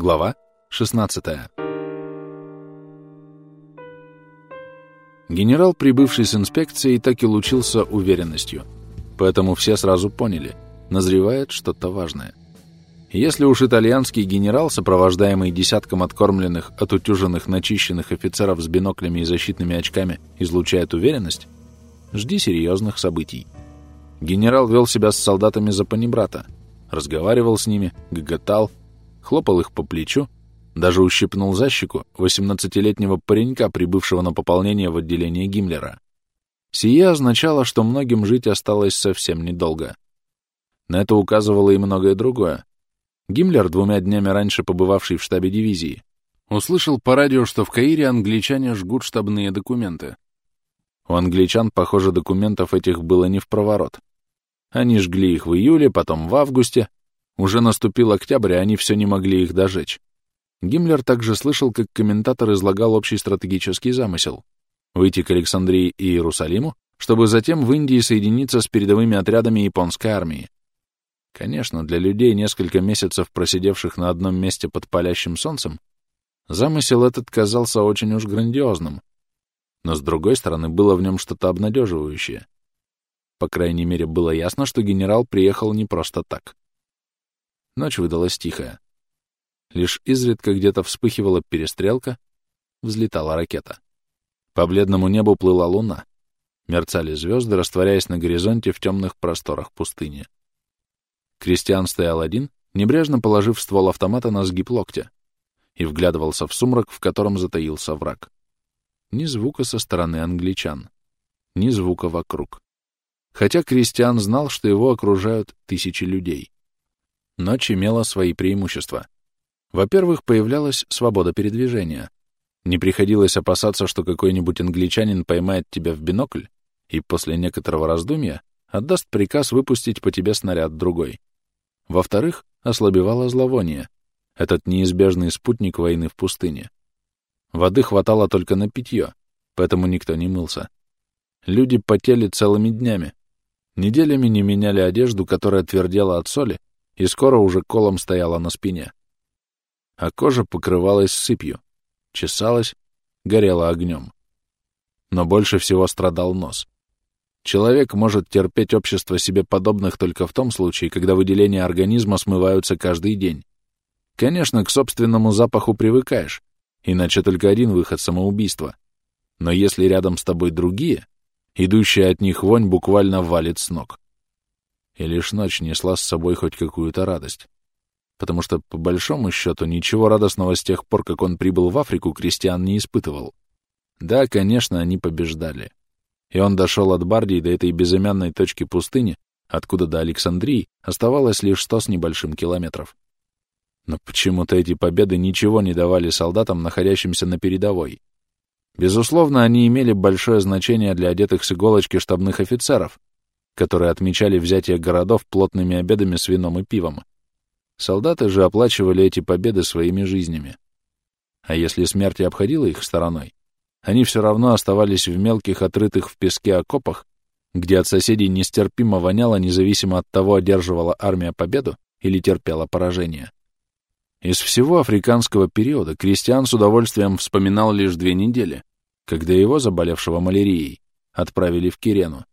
Глава 16 Генерал, прибывший с инспекцией, так и лучился уверенностью, поэтому все сразу поняли — назревает что-то важное. Если уж итальянский генерал, сопровождаемый десятком откормленных, отутюженных, начищенных офицеров с биноклями и защитными очками, излучает уверенность, жди серьезных событий. Генерал вел себя с солдатами за панибрата, разговаривал с ними, гоготал, хлопал их по плечу, даже ущипнул за щеку 18-летнего паренька, прибывшего на пополнение в отделение Гиммлера. Сие означало, что многим жить осталось совсем недолго. На это указывало и многое другое. Гиммлер, двумя днями раньше побывавший в штабе дивизии, услышал по радио, что в Каире англичане жгут штабные документы. У англичан, похоже, документов этих было не в проворот. Они жгли их в июле, потом в августе. Уже наступил октябрь, и они все не могли их дожечь. Гиммлер также слышал, как комментатор излагал общий стратегический замысел — выйти к Александрии и Иерусалиму, чтобы затем в Индии соединиться с передовыми отрядами японской армии. Конечно, для людей, несколько месяцев просидевших на одном месте под палящим солнцем, замысел этот казался очень уж грандиозным, но, с другой стороны, было в нем что-то обнадеживающее. По крайней мере, было ясно, что генерал приехал не просто так. Ночь выдалась тихая. Лишь изредка где-то вспыхивала перестрелка, взлетала ракета. По бледному небу плыла луна. Мерцали звезды, растворяясь на горизонте в темных просторах пустыни. Кристиан стоял один, небрежно положив ствол автомата на сгиб локтя, и вглядывался в сумрак, в котором затаился враг. Ни звука со стороны англичан, ни звука вокруг. Хотя Кристиан знал, что его окружают тысячи людей. Ночь имела свои преимущества — во-первых, появлялась свобода передвижения. Не приходилось опасаться, что какой-нибудь англичанин поймает тебя в бинокль и после некоторого раздумья отдаст приказ выпустить по тебе снаряд другой. Во-вторых, ослабевало зловоние, этот неизбежный спутник войны в пустыне. Воды хватало только на питье, поэтому никто не мылся. Люди потели целыми днями. Неделями не меняли одежду, которая твердела от соли, и скоро уже колом стояла на спине а кожа покрывалась сыпью, чесалась, горела огнем. Но больше всего страдал нос. Человек может терпеть общество себе подобных только в том случае, когда выделения организма смываются каждый день. Конечно, к собственному запаху привыкаешь, иначе только один выход — самоубийства. Но если рядом с тобой другие, идущая от них вонь буквально валит с ног. И лишь ночь несла с собой хоть какую-то радость потому что, по большому счету, ничего радостного с тех пор, как он прибыл в Африку, крестьян не испытывал. Да, конечно, они побеждали. И он дошел от Бардии до этой безымянной точки пустыни, откуда до Александрии оставалось лишь сто с небольшим километров. Но почему-то эти победы ничего не давали солдатам, находящимся на передовой. Безусловно, они имели большое значение для одетых с иголочки штабных офицеров, которые отмечали взятие городов плотными обедами с вином и пивом. Солдаты же оплачивали эти победы своими жизнями. А если смерть обходила их стороной, они все равно оставались в мелких, отрытых в песке окопах, где от соседей нестерпимо воняло, независимо от того, одерживала армия победу или терпела поражение. Из всего африканского периода крестьян с удовольствием вспоминал лишь две недели, когда его, заболевшего малярией, отправили в Кирену.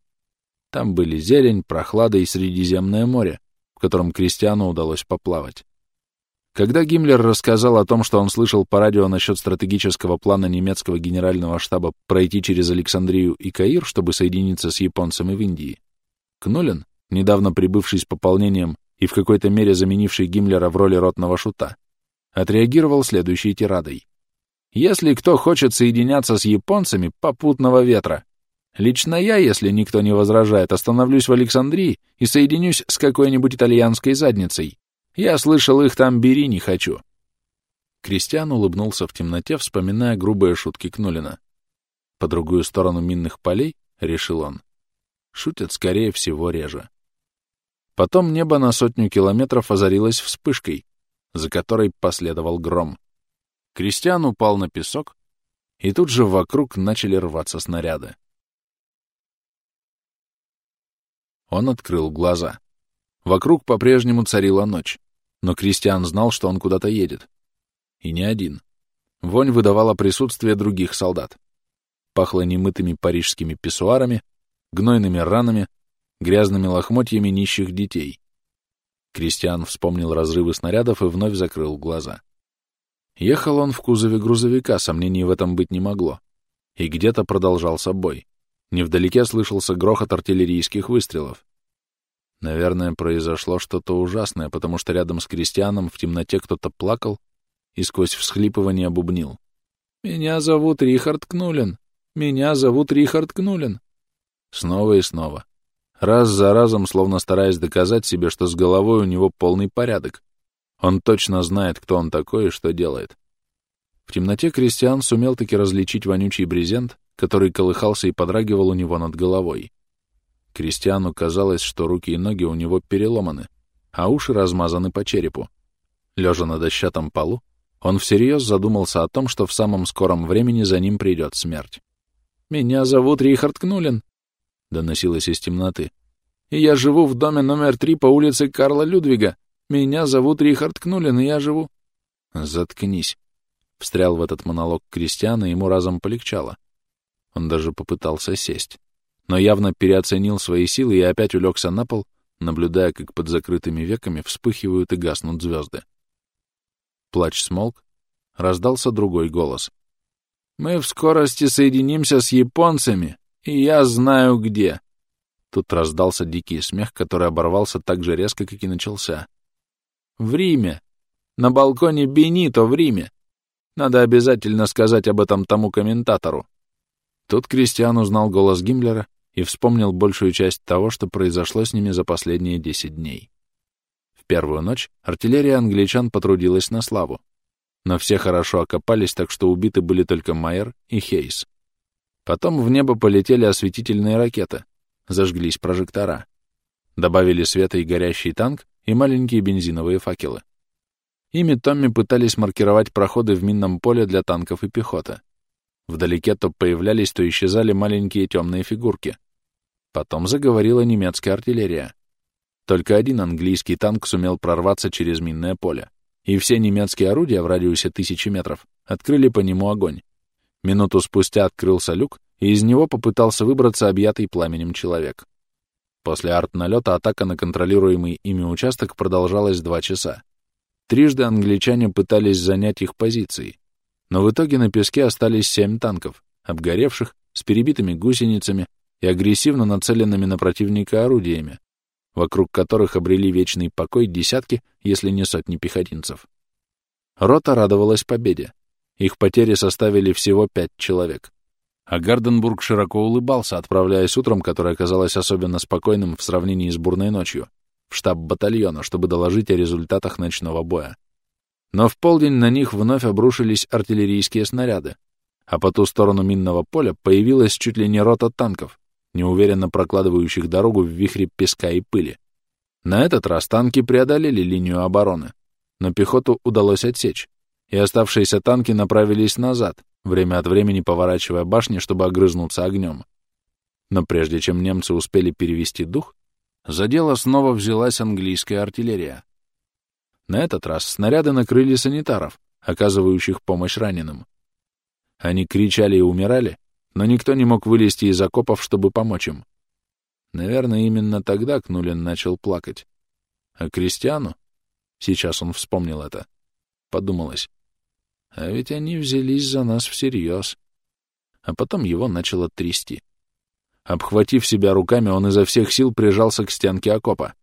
Там были зелень, прохлада и Средиземное море, в котором Кристиану удалось поплавать. Когда Гиммлер рассказал о том, что он слышал по радио насчет стратегического плана немецкого генерального штаба пройти через Александрию и Каир, чтобы соединиться с японцами в Индии, Кнулин, недавно прибывший с пополнением и в какой-то мере заменивший Гиммлера в роли ротного шута, отреагировал следующей тирадой. «Если кто хочет соединяться с японцами, попутного ветра. Лично я, если никто не возражает, остановлюсь в Александрии и соединюсь с какой-нибудь итальянской задницей. Я слышал, их там бери не хочу. Кристиан улыбнулся в темноте, вспоминая грубые шутки Кнулина. По другую сторону минных полей, решил он, шутят, скорее всего, реже. Потом небо на сотню километров озарилось вспышкой, за которой последовал гром. Кристиан упал на песок, и тут же вокруг начали рваться снаряды. Он открыл глаза. Вокруг по-прежнему царила ночь, но Кристиан знал, что он куда-то едет. И не один. Вонь выдавала присутствие других солдат. Пахло немытыми парижскими писсуарами, гнойными ранами, грязными лохмотьями нищих детей. Кристиан вспомнил разрывы снарядов и вновь закрыл глаза. Ехал он в кузове грузовика, сомнений в этом быть не могло. И где-то продолжался бой. Невдалеке слышался грохот артиллерийских выстрелов. Наверное, произошло что-то ужасное, потому что рядом с крестьяном в темноте кто-то плакал и сквозь всхлипывание бубнил. «Меня зовут Рихард Кнулин! Меня зовут Рихард Кнулин!» Снова и снова. Раз за разом, словно стараясь доказать себе, что с головой у него полный порядок. Он точно знает, кто он такой и что делает. В темноте Кристиан сумел таки различить вонючий брезент, который колыхался и подрагивал у него над головой. Кристиану казалось, что руки и ноги у него переломаны, а уши размазаны по черепу. Лежа на дощатом полу, он всерьез задумался о том, что в самом скором времени за ним придет смерть. «Меня зовут Рихард Кнулин», — доносилось из темноты. «И я живу в доме номер три по улице Карла Людвига. Меня зовут Рихард Кнулин, и я живу...» «Заткнись», — встрял в этот монолог Кристиан, и ему разом полегчало. Он даже попытался сесть, но явно переоценил свои силы и опять улегся на пол, наблюдая, как под закрытыми веками вспыхивают и гаснут звезды. Плач смолк, раздался другой голос. «Мы в скорости соединимся с японцами, и я знаю где». Тут раздался дикий смех, который оборвался так же резко, как и начался. «В Риме! На балконе Бенито в Риме! Надо обязательно сказать об этом тому комментатору. Тут Кристиан узнал голос Гиммлера и вспомнил большую часть того, что произошло с ними за последние десять дней. В первую ночь артиллерия англичан потрудилась на славу, но все хорошо окопались, так что убиты были только Майер и Хейс. Потом в небо полетели осветительные ракеты, зажглись прожектора. Добавили света и горящий танк, и маленькие бензиновые факелы. Ими Томми пытались маркировать проходы в минном поле для танков и пехоты. Вдалеке то появлялись, то исчезали маленькие темные фигурки. Потом заговорила немецкая артиллерия. Только один английский танк сумел прорваться через минное поле. И все немецкие орудия в радиусе тысячи метров открыли по нему огонь. Минуту спустя открылся люк, и из него попытался выбраться объятый пламенем человек. После арт-налета атака на контролируемый ими участок продолжалась два часа. Трижды англичане пытались занять их позиции, но в итоге на песке остались семь танков, обгоревших, с перебитыми гусеницами и агрессивно нацеленными на противника орудиями, вокруг которых обрели вечный покой десятки, если не сотни пехотинцев. Рота радовалась победе. Их потери составили всего пять человек. А Гарденбург широко улыбался, отправляясь утром, которое оказалось особенно спокойным в сравнении с бурной ночью, в штаб батальона, чтобы доложить о результатах ночного боя. Но в полдень на них вновь обрушились артиллерийские снаряды, а по ту сторону минного поля появилась чуть ли не рота танков, неуверенно прокладывающих дорогу в вихре песка и пыли. На этот раз танки преодолели линию обороны, но пехоту удалось отсечь, и оставшиеся танки направились назад, время от времени поворачивая башни, чтобы огрызнуться огнем. Но прежде чем немцы успели перевести дух, за дело снова взялась английская артиллерия. На этот раз снаряды накрыли санитаров, оказывающих помощь раненым. Они кричали и умирали, но никто не мог вылезти из окопов, чтобы помочь им. Наверное, именно тогда Кнулин начал плакать. А Кристиану, сейчас он вспомнил это, подумалось, а ведь они взялись за нас всерьез. А потом его начало трясти. Обхватив себя руками, он изо всех сил прижался к стенке окопа.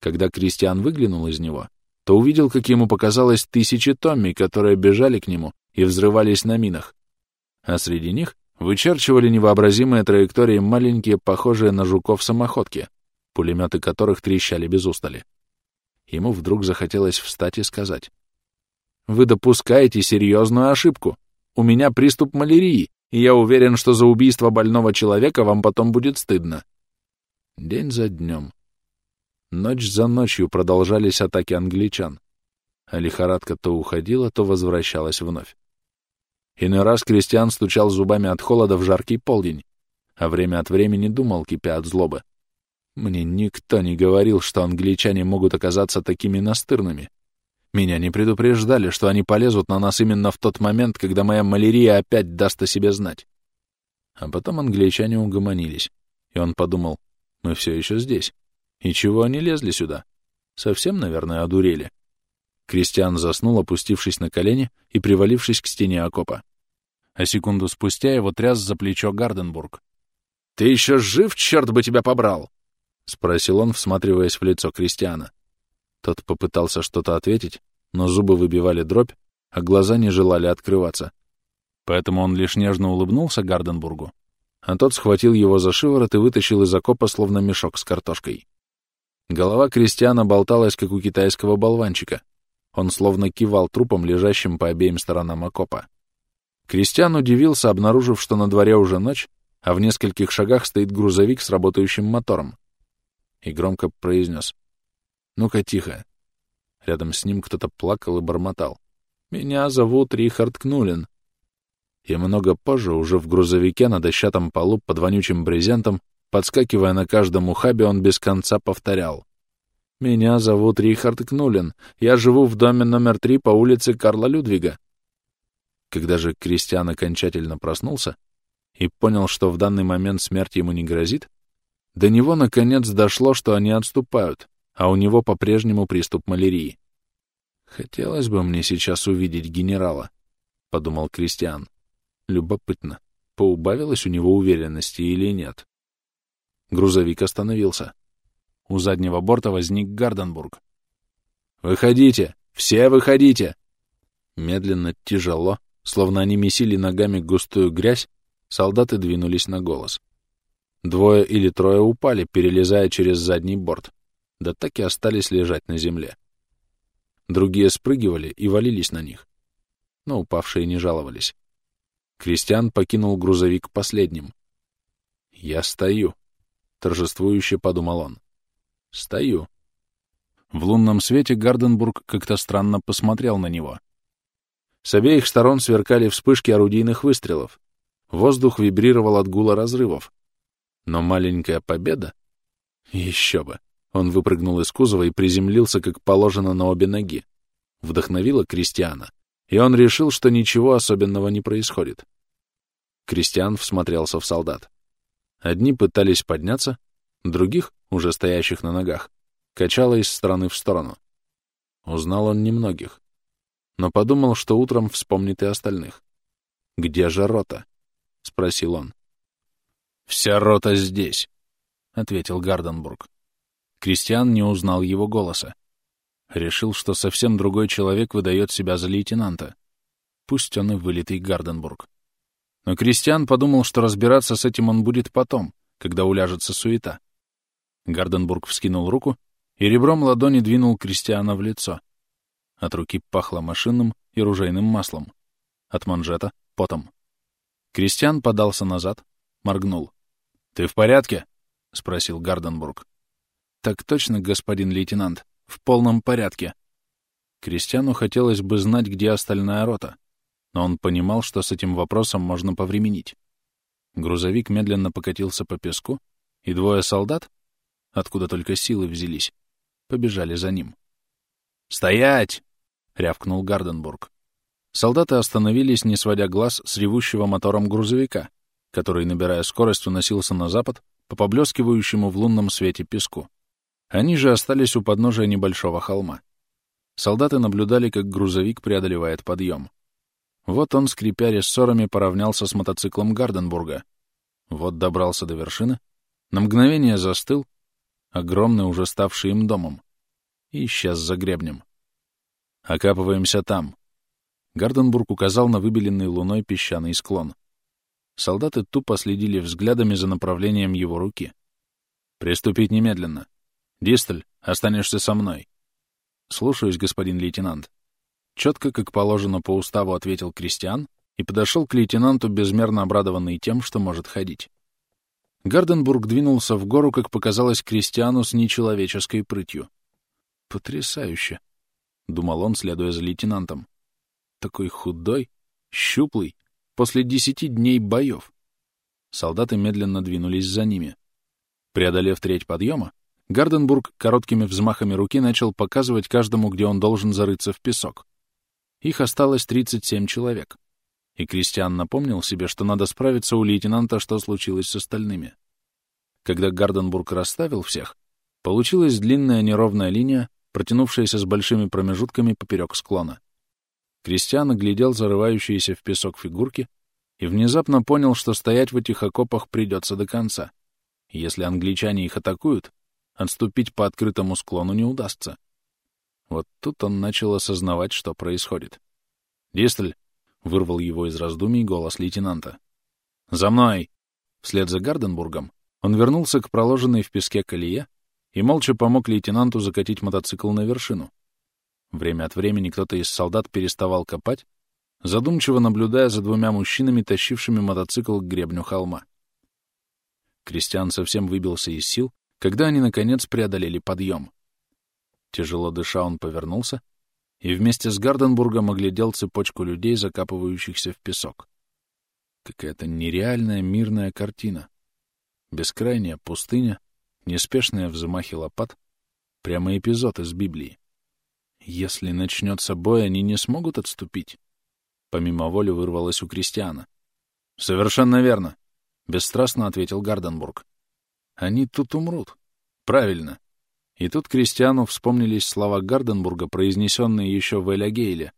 Когда Кристиан выглянул из него, то увидел, как ему показалось, тысячи Томми, которые бежали к нему и взрывались на минах. А среди них вычерчивали невообразимые траектории маленькие, похожие на жуков самоходки, пулеметы которых трещали без устали. Ему вдруг захотелось встать и сказать. «Вы допускаете серьезную ошибку. У меня приступ малярии, и я уверен, что за убийство больного человека вам потом будет стыдно». День за днем, Ночь за ночью продолжались атаки англичан, а лихорадка то уходила, то возвращалась вновь. Иной раз Кристиан стучал зубами от холода в жаркий полдень, а время от времени думал, кипя от злобы. Мне никто не говорил, что англичане могут оказаться такими настырными. Меня не предупреждали, что они полезут на нас именно в тот момент, когда моя малярия опять даст о себе знать. А потом англичане угомонились, и он подумал, мы все еще здесь. И чего они лезли сюда? Совсем, наверное, одурели. Кристиан заснул, опустившись на колени и привалившись к стене окопа. А секунду спустя его тряс за плечо Гарденбург. «Ты еще жив, черт бы тебя побрал!» — спросил он, всматриваясь в лицо Кристиана. Тот попытался что-то ответить, но зубы выбивали дробь, а глаза не желали открываться. Поэтому он лишь нежно улыбнулся Гарденбургу, а тот схватил его за шиворот и вытащил из окопа словно мешок с картошкой. Голова Кристиана болталась, как у китайского болванчика. Он словно кивал трупом, лежащим по обеим сторонам окопа. Кристиан удивился, обнаружив, что на дворе уже ночь, а в нескольких шагах стоит грузовик с работающим мотором. И громко произнес. «Ну-ка, тихо». Рядом с ним кто-то плакал и бормотал. «Меня зовут Рихард Кнулин». И много позже, уже в грузовике на дощатом полу под вонючим брезентом, подскакивая на каждом ухабе, он без конца повторял. «Меня зовут Рихард Кнулин. Я живу в доме номер три по улице Карла Людвига. Когда же Кристиан окончательно проснулся и понял, что в данный момент смерть ему не грозит, до него наконец дошло, что они отступают, а у него по-прежнему приступ малярии. «Хотелось бы мне сейчас увидеть генерала», — подумал Кристиан. Любопытно, поубавилось у него уверенности или нет. Грузовик остановился. У заднего борта возник Гарденбург. «Выходите! Все выходите!» Медленно, тяжело, Словно они месили ногами густую грязь, солдаты двинулись на голос. Двое или трое упали, перелезая через задний борт, да так и остались лежать на земле. Другие спрыгивали и валились на них, но упавшие не жаловались. Кристиан покинул грузовик последним. «Я стою», — торжествующе подумал он. «Стою». В лунном свете Гарденбург как-то странно посмотрел на него. С обеих сторон сверкали вспышки орудийных выстрелов. Воздух вибрировал от гула разрывов. Но маленькая победа... Еще бы! Он выпрыгнул из кузова и приземлился, как положено, на обе ноги. Вдохновило Кристиана, и он решил, что ничего особенного не происходит. Кристиан всмотрелся в солдат. Одни пытались подняться, других, уже стоящих на ногах, качало из стороны в сторону. Узнал он немногих но подумал, что утром вспомнит и остальных. «Где же рота?» — спросил он. «Вся рота здесь», — ответил Гарденбург. Кристиан не узнал его голоса. Решил, что совсем другой человек выдает себя за лейтенанта. Пусть он и вылитый Гарденбург. Но Кристиан подумал, что разбираться с этим он будет потом, когда уляжется суета. Гарденбург вскинул руку и ребром ладони двинул Кристиана в лицо. От руки пахло машинным и ружейным маслом. От манжета — потом. Кристиан подался назад, моргнул. «Ты в порядке?» — спросил Гарденбург. «Так точно, господин лейтенант. В полном порядке». Кристиану хотелось бы знать, где остальная рота, но он понимал, что с этим вопросом можно повременить. Грузовик медленно покатился по песку, и двое солдат, откуда только силы взялись, побежали за ним. «Стоять!» — рявкнул Гарденбург. Солдаты остановились, не сводя глаз с ревущего мотором грузовика, который, набирая скорость, уносился на запад по поблескивающему в лунном свете песку. Они же остались у подножия небольшого холма. Солдаты наблюдали, как грузовик преодолевает подъем. Вот он, скрипя рессорами, поравнялся с мотоциклом Гарденбурга. Вот добрался до вершины, на мгновение застыл, огромный, уже ставший им домом, и исчез за гребнем. «Окапываемся там». Гарденбург указал на выбеленный луной песчаный склон. Солдаты тупо следили взглядами за направлением его руки. «Приступить немедленно. Дистель, останешься со мной». «Слушаюсь, господин лейтенант». Четко, как положено по уставу, ответил Кристиан и подошел к лейтенанту, безмерно обрадованный тем, что может ходить. Гарденбург двинулся в гору, как показалось Кристиану, с нечеловеческой прытью. «Потрясающе!» — думал он, следуя за лейтенантом. Такой худой, щуплый, после десяти дней боев. Солдаты медленно двинулись за ними. Преодолев треть подъема, Гарденбург короткими взмахами руки начал показывать каждому, где он должен зарыться в песок. Их осталось 37 человек. И Кристиан напомнил себе, что надо справиться у лейтенанта, что случилось с остальными. Когда Гарденбург расставил всех, получилась длинная неровная линия, протянувшаяся с большими промежутками поперек склона. Кристиан оглядел зарывающиеся в песок фигурки и внезапно понял, что стоять в этих окопах придется до конца. Если англичане их атакуют, отступить по открытому склону не удастся. Вот тут он начал осознавать, что происходит. «Дистль!» — вырвал его из раздумий голос лейтенанта. «За мной!» Вслед за Гарденбургом он вернулся к проложенной в песке колее и молча помог лейтенанту закатить мотоцикл на вершину. Время от времени кто-то из солдат переставал копать, задумчиво наблюдая за двумя мужчинами, тащившими мотоцикл к гребню холма. Кристиан совсем выбился из сил, когда они, наконец, преодолели подъем. Тяжело дыша, он повернулся и вместе с Гарденбургом оглядел цепочку людей, закапывающихся в песок. Какая-то нереальная мирная картина. Бескрайняя пустыня, неспешные взмахи лопат, прямо эпизод из Библии. Если начнется бой, они не смогут отступить. Помимо воли вырвалось у крестьяна. «Совершенно верно», — бесстрастно ответил Гарденбург. «Они тут умрут». «Правильно». И тут крестьяну вспомнились слова Гарденбурга, произнесенные еще в Элягейле.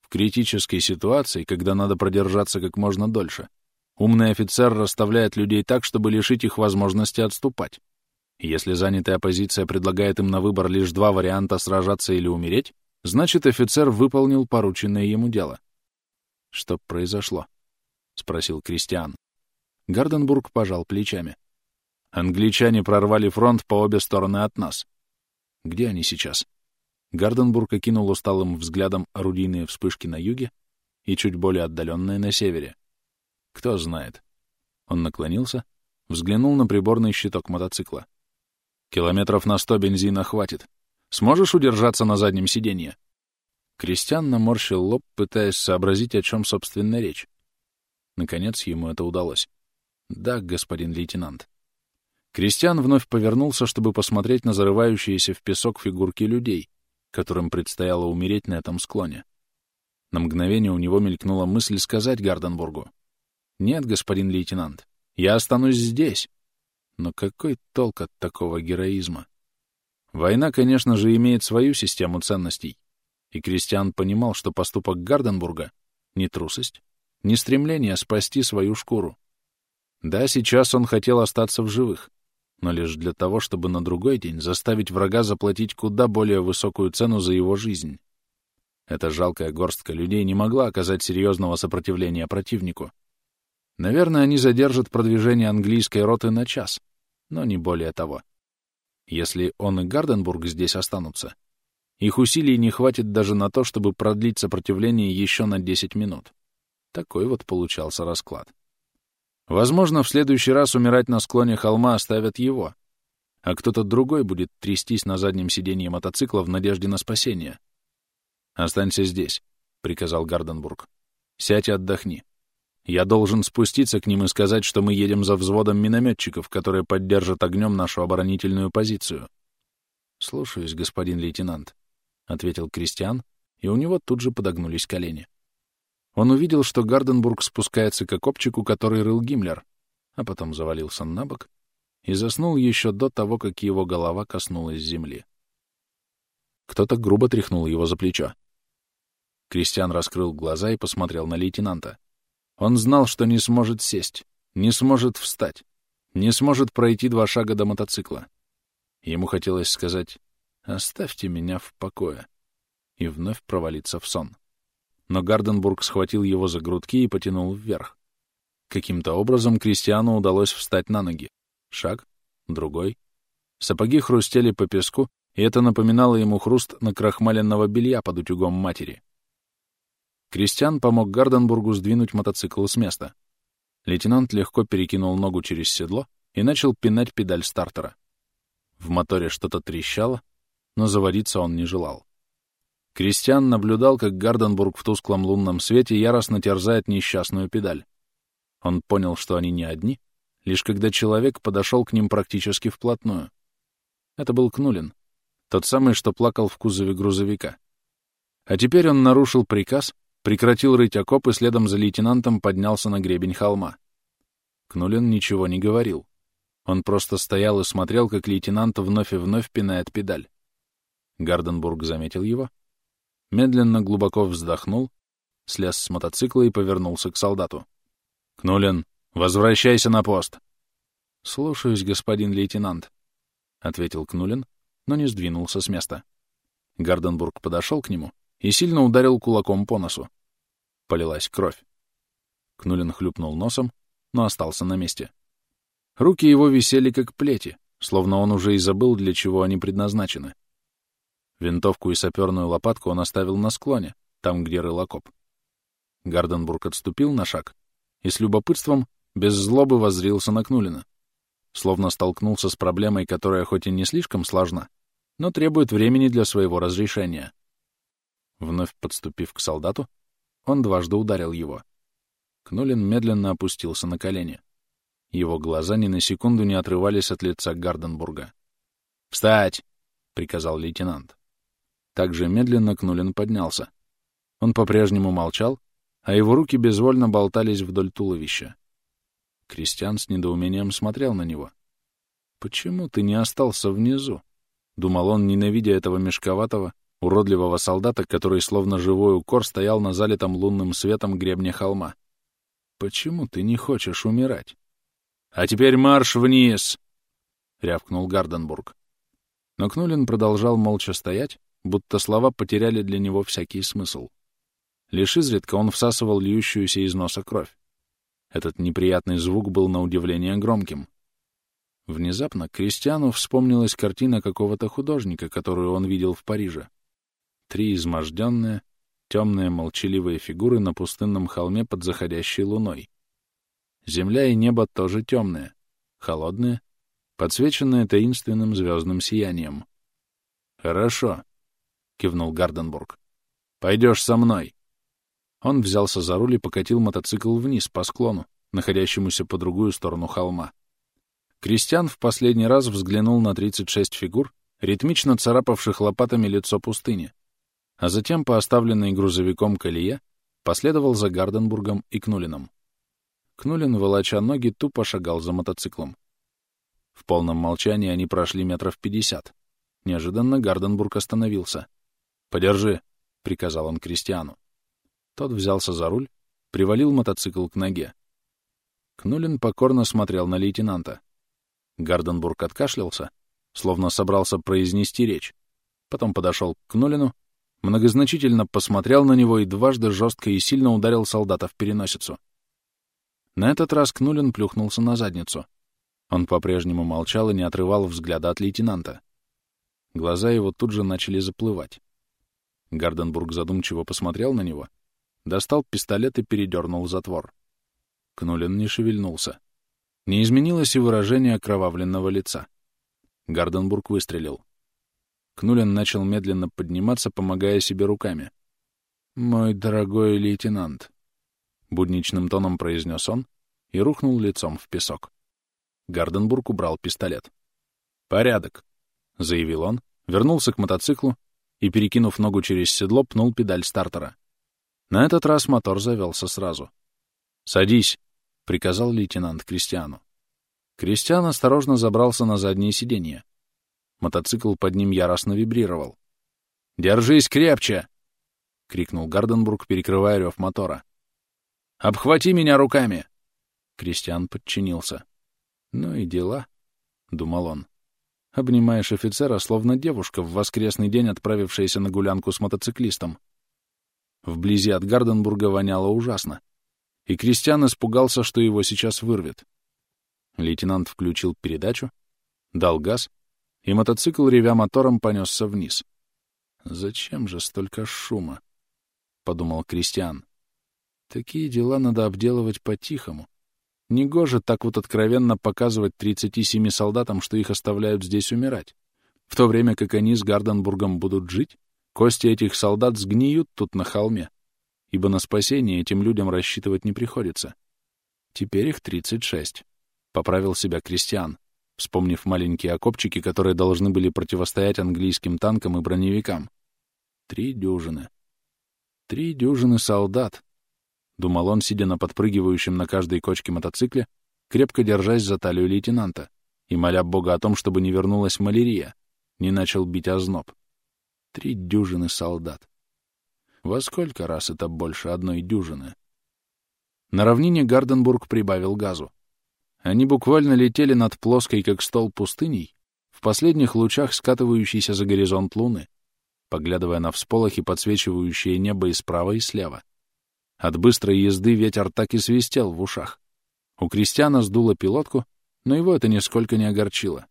В критической ситуации, когда надо продержаться как можно дольше, умный офицер расставляет людей так, чтобы лишить их возможности отступать. Если занятая оппозиция предлагает им на выбор лишь два варианта сражаться или умереть, значит, офицер выполнил порученное ему дело. Что произошло? — спросил Кристиан. Гарденбург пожал плечами. Англичане прорвали фронт по обе стороны от нас. Где они сейчас? Гарденбург окинул усталым взглядом орудийные вспышки на юге и чуть более отдаленные на севере. Кто знает. Он наклонился, взглянул на приборный щиток мотоцикла. Километров на сто бензина хватит. Сможешь удержаться на заднем сиденье? Кристиан наморщил лоб, пытаясь сообразить, о чем, собственно, речь. Наконец ему это удалось. «Да, господин лейтенант». Кристиан вновь повернулся, чтобы посмотреть на зарывающиеся в песок фигурки людей, которым предстояло умереть на этом склоне. На мгновение у него мелькнула мысль сказать Гарденбургу. «Нет, господин лейтенант, я останусь здесь». Но какой толк от такого героизма? Война, конечно же, имеет свою систему ценностей, и Кристиан понимал, что поступок Гарденбурга — не трусость, не стремление спасти свою шкуру. Да, сейчас он хотел остаться в живых, но лишь для того, чтобы на другой день заставить врага заплатить куда более высокую цену за его жизнь. Эта жалкая горстка людей не могла оказать серьезного сопротивления противнику. Наверное, они задержат продвижение английской роты на час, но не более того. Если он и Гарденбург здесь останутся, их усилий не хватит даже на то, чтобы продлить сопротивление еще на 10 минут. Такой вот получался расклад. Возможно, в следующий раз умирать на склоне холма оставят его, а кто-то другой будет трястись на заднем сиденье мотоцикла в надежде на спасение. «Останься здесь», — приказал Гарденбург. «Сядь и отдохни. Я должен спуститься к ним и сказать, что мы едем за взводом минометчиков, которые поддержат огнем нашу оборонительную позицию». «Слушаюсь, господин лейтенант», — ответил Кристиан, и у него тут же подогнулись колени. Он увидел, что Гарденбург спускается к окопчику, который рыл Гиммлер, а потом завалился на бок и заснул еще до того, как его голова коснулась земли. Кто-то грубо тряхнул его за плечо. Кристиан раскрыл глаза и посмотрел на лейтенанта. Он знал, что не сможет сесть, не сможет встать, не сможет пройти два шага до мотоцикла. Ему хотелось сказать «Оставьте меня в покое» и вновь провалиться в сон но Гарденбург схватил его за грудки и потянул вверх. Каким-то образом Кристиану удалось встать на ноги. Шаг, другой. Сапоги хрустели по песку, и это напоминало ему хруст накрахмаленного белья под утюгом матери. Кристиан помог Гарденбургу сдвинуть мотоцикл с места. Лейтенант легко перекинул ногу через седло и начал пинать педаль стартера. В моторе что-то трещало, но заводиться он не желал. Кристиан наблюдал, как Гарденбург в тусклом лунном свете яростно терзает несчастную педаль. Он понял, что они не одни, лишь когда человек подошел к ним практически вплотную. Это был Кнулин, тот самый, что плакал в кузове грузовика. А теперь он нарушил приказ, прекратил рыть окоп и следом за лейтенантом поднялся на гребень холма. Кнулин ничего не говорил. Он просто стоял и смотрел, как лейтенант вновь и вновь пинает педаль. Гарденбург заметил его, медленно глубоко вздохнул, слез с мотоцикла и повернулся к солдату. «Кнулин, возвращайся на пост!» «Слушаюсь, господин лейтенант», — ответил Кнулин, но не сдвинулся с места. Гарденбург подошел к нему и сильно ударил кулаком по носу. Полилась кровь. Кнулин хлюпнул носом, но остался на месте. Руки его висели как плети, словно он уже и забыл, для чего они предназначены. Винтовку и саперную лопатку он оставил на склоне, там, где рыл окоп. Гарденбург отступил на шаг и с любопытством, без злобы воззрился на Кнулина. Словно столкнулся с проблемой, которая хоть и не слишком сложна, но требует времени для своего разрешения. Вновь подступив к солдату, он дважды ударил его. Кнулин медленно опустился на колени. Его глаза ни на секунду не отрывались от лица Гарденбурга. «Встать!» — приказал лейтенант. Также медленно Кнулин поднялся. Он по-прежнему молчал, а его руки безвольно болтались вдоль туловища. Кристиан с недоумением смотрел на него. «Почему ты не остался внизу?» — думал он, ненавидя этого мешковатого, уродливого солдата, который словно живой укор стоял на залитом лунным светом гребне холма. «Почему ты не хочешь умирать?» «А теперь марш вниз!» — рявкнул Гарденбург. Но Кнулин продолжал молча стоять, будто слова потеряли для него всякий смысл. Лишь изредка он всасывал льющуюся из носа кровь. Этот неприятный звук был на удивление громким. Внезапно Кристиану вспомнилась картина какого-то художника, которую он видел в Париже. Три изможденные, темные молчаливые фигуры на пустынном холме под заходящей луной. Земля и небо тоже темные, холодные, подсвеченные таинственным звездным сиянием. «Хорошо», — кивнул Гарденбург. «Пойдешь со мной». Он взялся за руль и покатил мотоцикл вниз по склону, находящемуся по другую сторону холма. Кристиан в последний раз взглянул на 36 фигур, ритмично царапавших лопатами лицо пустыни, а затем по оставленной грузовиком колее последовал за Гарденбургом и Кнулином. Кнулин, волоча ноги, тупо шагал за мотоциклом. В полном молчании они прошли метров пятьдесят. Неожиданно Гарденбург остановился. «Подержи», — приказал он Кристиану. Тот взялся за руль, привалил мотоцикл к ноге. Кнулин покорно смотрел на лейтенанта. Гарденбург откашлялся, словно собрался произнести речь. Потом подошел к Кнулину, многозначительно посмотрел на него и дважды жестко и сильно ударил солдата в переносицу. На этот раз Кнулин плюхнулся на задницу. Он по-прежнему молчал и не отрывал взгляда от лейтенанта. Глаза его тут же начали заплывать. Гарденбург задумчиво посмотрел на него, достал пистолет и передернул затвор. Кнулин не шевельнулся. Не изменилось и выражение окровавленного лица. Гарденбург выстрелил. Кнулин начал медленно подниматься, помогая себе руками. «Мой дорогой лейтенант», — будничным тоном произнес он и рухнул лицом в песок. Гарденбург убрал пистолет. «Порядок», — заявил он, вернулся к мотоциклу и, перекинув ногу через седло, пнул педаль стартера. На этот раз мотор завелся сразу. «Садись», — приказал лейтенант Кристиану. Кристиан осторожно забрался на заднее сиденье. Мотоцикл под ним яростно вибрировал. «Держись крепче!» — крикнул Гарденбург, перекрывая рев мотора. «Обхвати меня руками!» Кристиан подчинился. «Ну и дела», — думал он. Обнимаешь офицера, словно девушка, в воскресный день отправившаяся на гулянку с мотоциклистом. Вблизи от Гарденбурга воняло ужасно, и Кристиан испугался, что его сейчас вырвет. Лейтенант включил передачу, дал газ, и мотоцикл, ревя мотором, понесся вниз. «Зачем же столько шума?» — подумал Кристиан. «Такие дела надо обделывать по-тихому, Негоже так вот откровенно показывать 37 солдатам, что их оставляют здесь умирать. В то время как они с Гарденбургом будут жить, кости этих солдат сгниют тут на холме, ибо на спасение этим людям рассчитывать не приходится. Теперь их 36. Поправил себя Кристиан. вспомнив маленькие окопчики, которые должны были противостоять английским танкам и броневикам. Три дюжины. Три дюжины солдат, — думал он, сидя на подпрыгивающем на каждой кочке мотоцикле, крепко держась за талию лейтенанта и моля Бога о том, чтобы не вернулась малярия, не начал бить озноб. Три дюжины солдат. Во сколько раз это больше одной дюжины? На равнине Гарденбург прибавил газу. Они буквально летели над плоской, как стол пустыней, в последних лучах скатывающейся за горизонт луны, поглядывая на всполохи, подсвечивающие небо и справа, и слева. От быстрой езды ветер так и свистел в ушах. У Кристиана сдуло пилотку, но его это нисколько не огорчило.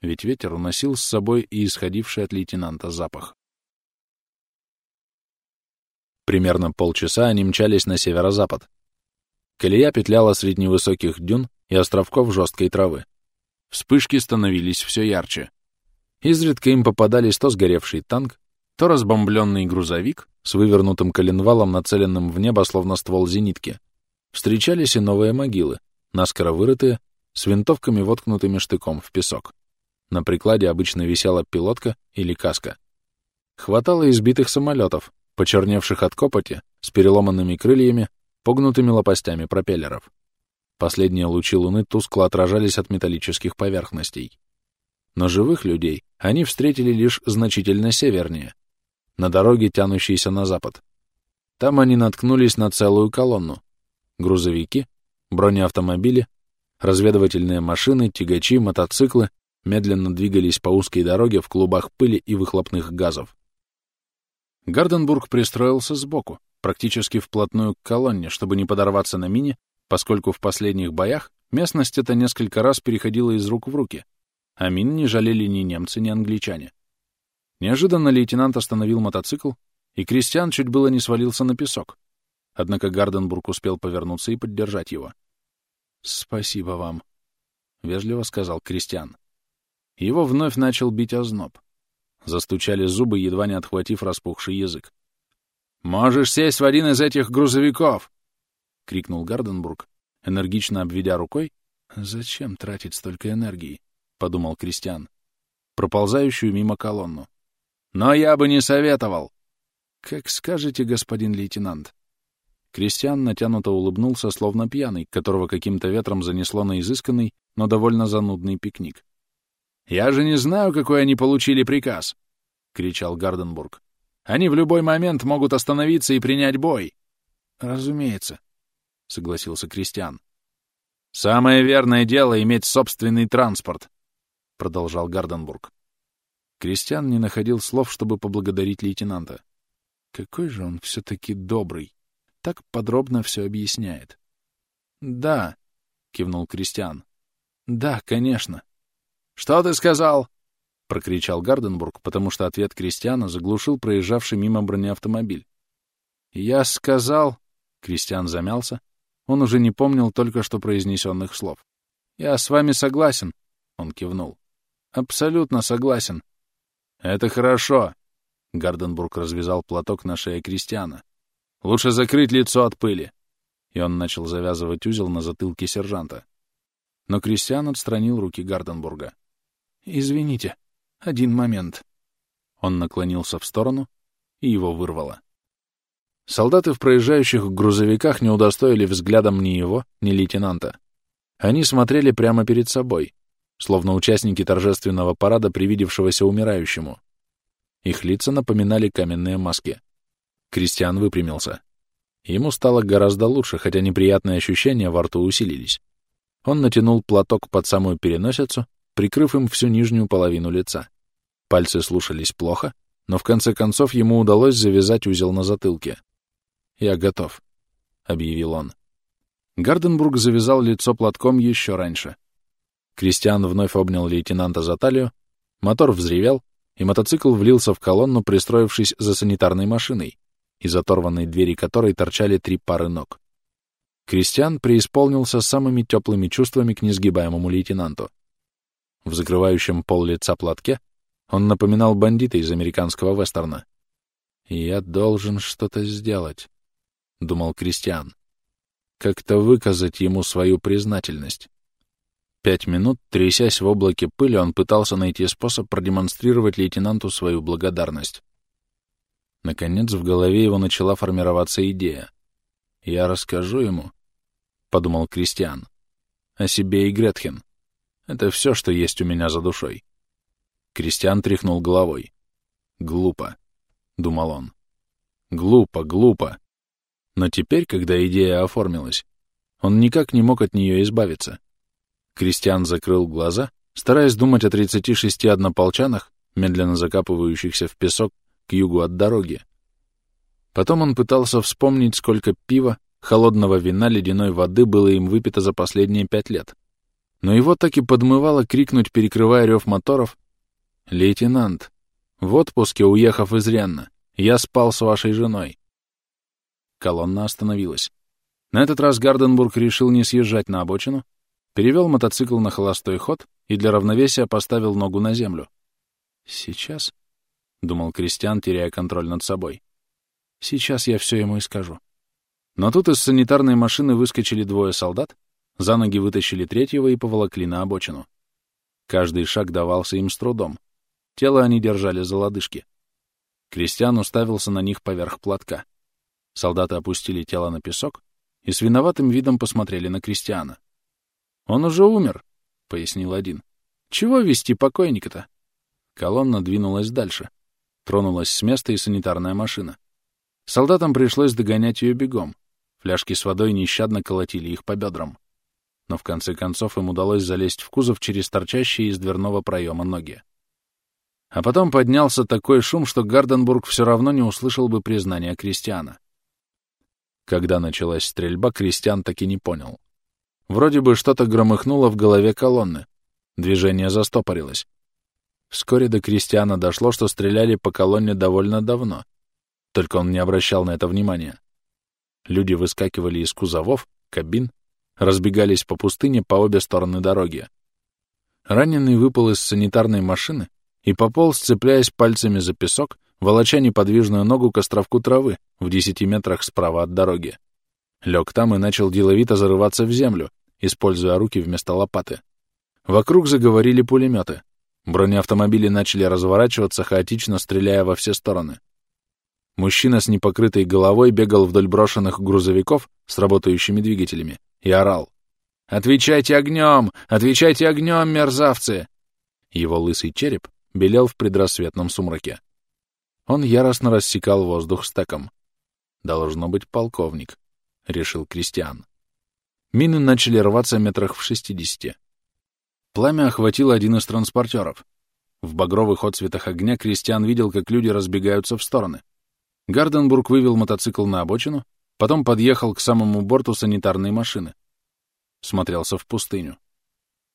Ведь ветер уносил с собой и исходивший от лейтенанта запах. Примерно полчаса они мчались на северо-запад. Колея петляла среди невысоких дюн, и островков жесткой травы. Вспышки становились все ярче. Изредка им попадались то сгоревший танк, то разбомбленный грузовик с вывернутым коленвалом, нацеленным в небо, словно ствол зенитки. Встречались и новые могилы, наскоро вырытые, с винтовками, воткнутыми штыком в песок. На прикладе обычно висела пилотка или каска. Хватало избитых самолетов, почерневших от копоти, с переломанными крыльями, погнутыми лопастями пропеллеров. Последние лучи луны тускло отражались от металлических поверхностей. Но живых людей они встретили лишь значительно севернее, на дороге, тянущейся на запад. Там они наткнулись на целую колонну. Грузовики, бронеавтомобили, разведывательные машины, тягачи, мотоциклы медленно двигались по узкой дороге в клубах пыли и выхлопных газов. Гарденбург пристроился сбоку, практически вплотную к колонне, чтобы не подорваться на мине поскольку в последних боях местность эта несколько раз переходила из рук в руки, а мин не жалели ни немцы, ни англичане. Неожиданно лейтенант остановил мотоцикл, и Кристиан чуть было не свалился на песок. Однако Гарденбург успел повернуться и поддержать его. «Спасибо вам», — вежливо сказал Кристиан. Его вновь начал бить озноб. Застучали зубы, едва не отхватив распухший язык. «Можешь сесть в один из этих грузовиков!» — крикнул Гарденбург, энергично обведя рукой. «Зачем тратить столько энергии?» — подумал Кристиан, проползающую мимо колонну. «Но я бы не советовал!» «Как скажете, господин лейтенант». Кристиан натянуто улыбнулся, словно пьяный, которого каким-то ветром занесло на изысканный, но довольно занудный пикник. «Я же не знаю, какой они получили приказ!» — кричал Гарденбург. «Они в любой момент могут остановиться и принять бой!» «Разумеется. — согласился Кристиан. «Самое верное дело — иметь собственный транспорт», — продолжал Гарденбург. Кристиан не находил слов, чтобы поблагодарить лейтенанта. Какой же он все-таки добрый. Так подробно все объясняет. «Да», — кивнул Кристиан. «Да, конечно». «Что ты сказал?» — прокричал Гарденбург, потому что ответ Кристиана заглушил проезжавший мимо бронеавтомобиль. «Я сказал...» — Кристиан замялся, он уже не помнил только что произнесенных слов. «Я с вами согласен», — он кивнул. «Абсолютно согласен». «Это хорошо», — Гарденбург развязал платок на шее Кристиана. «Лучше закрыть лицо от пыли». И он начал завязывать узел на затылке сержанта. Но Кристиан отстранил руки Гарденбурга. «Извините, один момент». Он наклонился в сторону, и его вырвало. Солдаты в проезжающих грузовиках не удостоили взглядом ни его, ни лейтенанта. Они смотрели прямо перед собой, словно участники торжественного парада, привидевшегося умирающему. Их лица напоминали каменные маски. Кристиан выпрямился. Ему стало гораздо лучше, хотя неприятные ощущения во рту усилились. Он натянул платок под самую переносицу, прикрыв им всю нижнюю половину лица. Пальцы слушались плохо, но в конце концов ему удалось завязать узел на затылке. «Я готов», — объявил он. Гарденбург завязал лицо платком еще раньше. Кристиан вновь обнял лейтенанта за талию, мотор взревел, и мотоцикл влился в колонну, пристроившись за санитарной машиной, из оторванной двери которой торчали три пары ног. Кристиан преисполнился самыми теплыми чувствами к несгибаемому лейтенанту. В закрывающем пол лица платке он напоминал бандита из американского вестерна. «Я должен что-то сделать», — думал Кристиан. Как-то выказать ему свою признательность. Пять минут, трясясь в облаке пыли, он пытался найти способ продемонстрировать лейтенанту свою благодарность. Наконец, в голове его начала формироваться идея. «Я расскажу ему», — подумал Кристиан, — «о себе и Гретхен. Это все, что есть у меня за душой». Кристиан тряхнул головой. «Глупо», — думал он. «Глупо, глупо». Но теперь, когда идея оформилась, он никак не мог от нее избавиться. Кристиан закрыл глаза, стараясь думать о 36 однополчанах, медленно закапывающихся в песок к югу от дороги. Потом он пытался вспомнить, сколько пива, холодного вина, ледяной воды было им выпито за последние пять лет. Но его так и подмывало крикнуть, перекрывая рев моторов, «Лейтенант, в отпуске, уехав из Ренна, я спал с вашей женой». Колонна остановилась. На этот раз Гарденбург решил не съезжать на обочину, перевел мотоцикл на холостой ход и для равновесия поставил ногу на землю. «Сейчас», — думал Кристиан, теряя контроль над собой, — «сейчас я все ему и скажу». Но тут из санитарной машины выскочили двое солдат, за ноги вытащили третьего и поволокли на обочину. Каждый шаг давался им с трудом. Тело они держали за лодыжки. Кристиан уставился на них поверх платка. Солдаты опустили тело на песок и с виноватым видом посмотрели на Кристиана. «Он уже умер», — пояснил один. «Чего вести покойника-то?» Колонна двинулась дальше. Тронулась с места и санитарная машина. Солдатам пришлось догонять ее бегом. Фляжки с водой нещадно колотили их по бедрам. Но в конце концов им удалось залезть в кузов через торчащие из дверного проема ноги. А потом поднялся такой шум, что Гарденбург все равно не услышал бы признания Кристиана. Когда началась стрельба, Кристиан так и не понял. Вроде бы что-то громыхнуло в голове колонны. Движение застопорилось. Вскоре до Кристиана дошло, что стреляли по колонне довольно давно. Только он не обращал на это внимания. Люди выскакивали из кузовов, кабин, разбегались по пустыне по обе стороны дороги. Раненый выпал из санитарной машины и пополз, цепляясь пальцами за песок, волоча неподвижную ногу к островку травы в десяти метрах справа от дороги. Лег там и начал деловито зарываться в землю, используя руки вместо лопаты. Вокруг заговорили пулеметы. Бронеавтомобили начали разворачиваться, хаотично стреляя во все стороны. Мужчина с непокрытой головой бегал вдоль брошенных грузовиков с работающими двигателями и орал. «Отвечайте огнем! Отвечайте огнем, мерзавцы!» Его лысый череп белел в предрассветном сумраке. Он яростно рассекал воздух стеком. Должно быть полковник. — решил Кристиан. Мины начали рваться метрах в шестидесяти. Пламя охватило один из транспортеров. В багровых отцветах огня Кристиан видел, как люди разбегаются в стороны. Гарденбург вывел мотоцикл на обочину, потом подъехал к самому борту санитарной машины. Смотрелся в пустыню.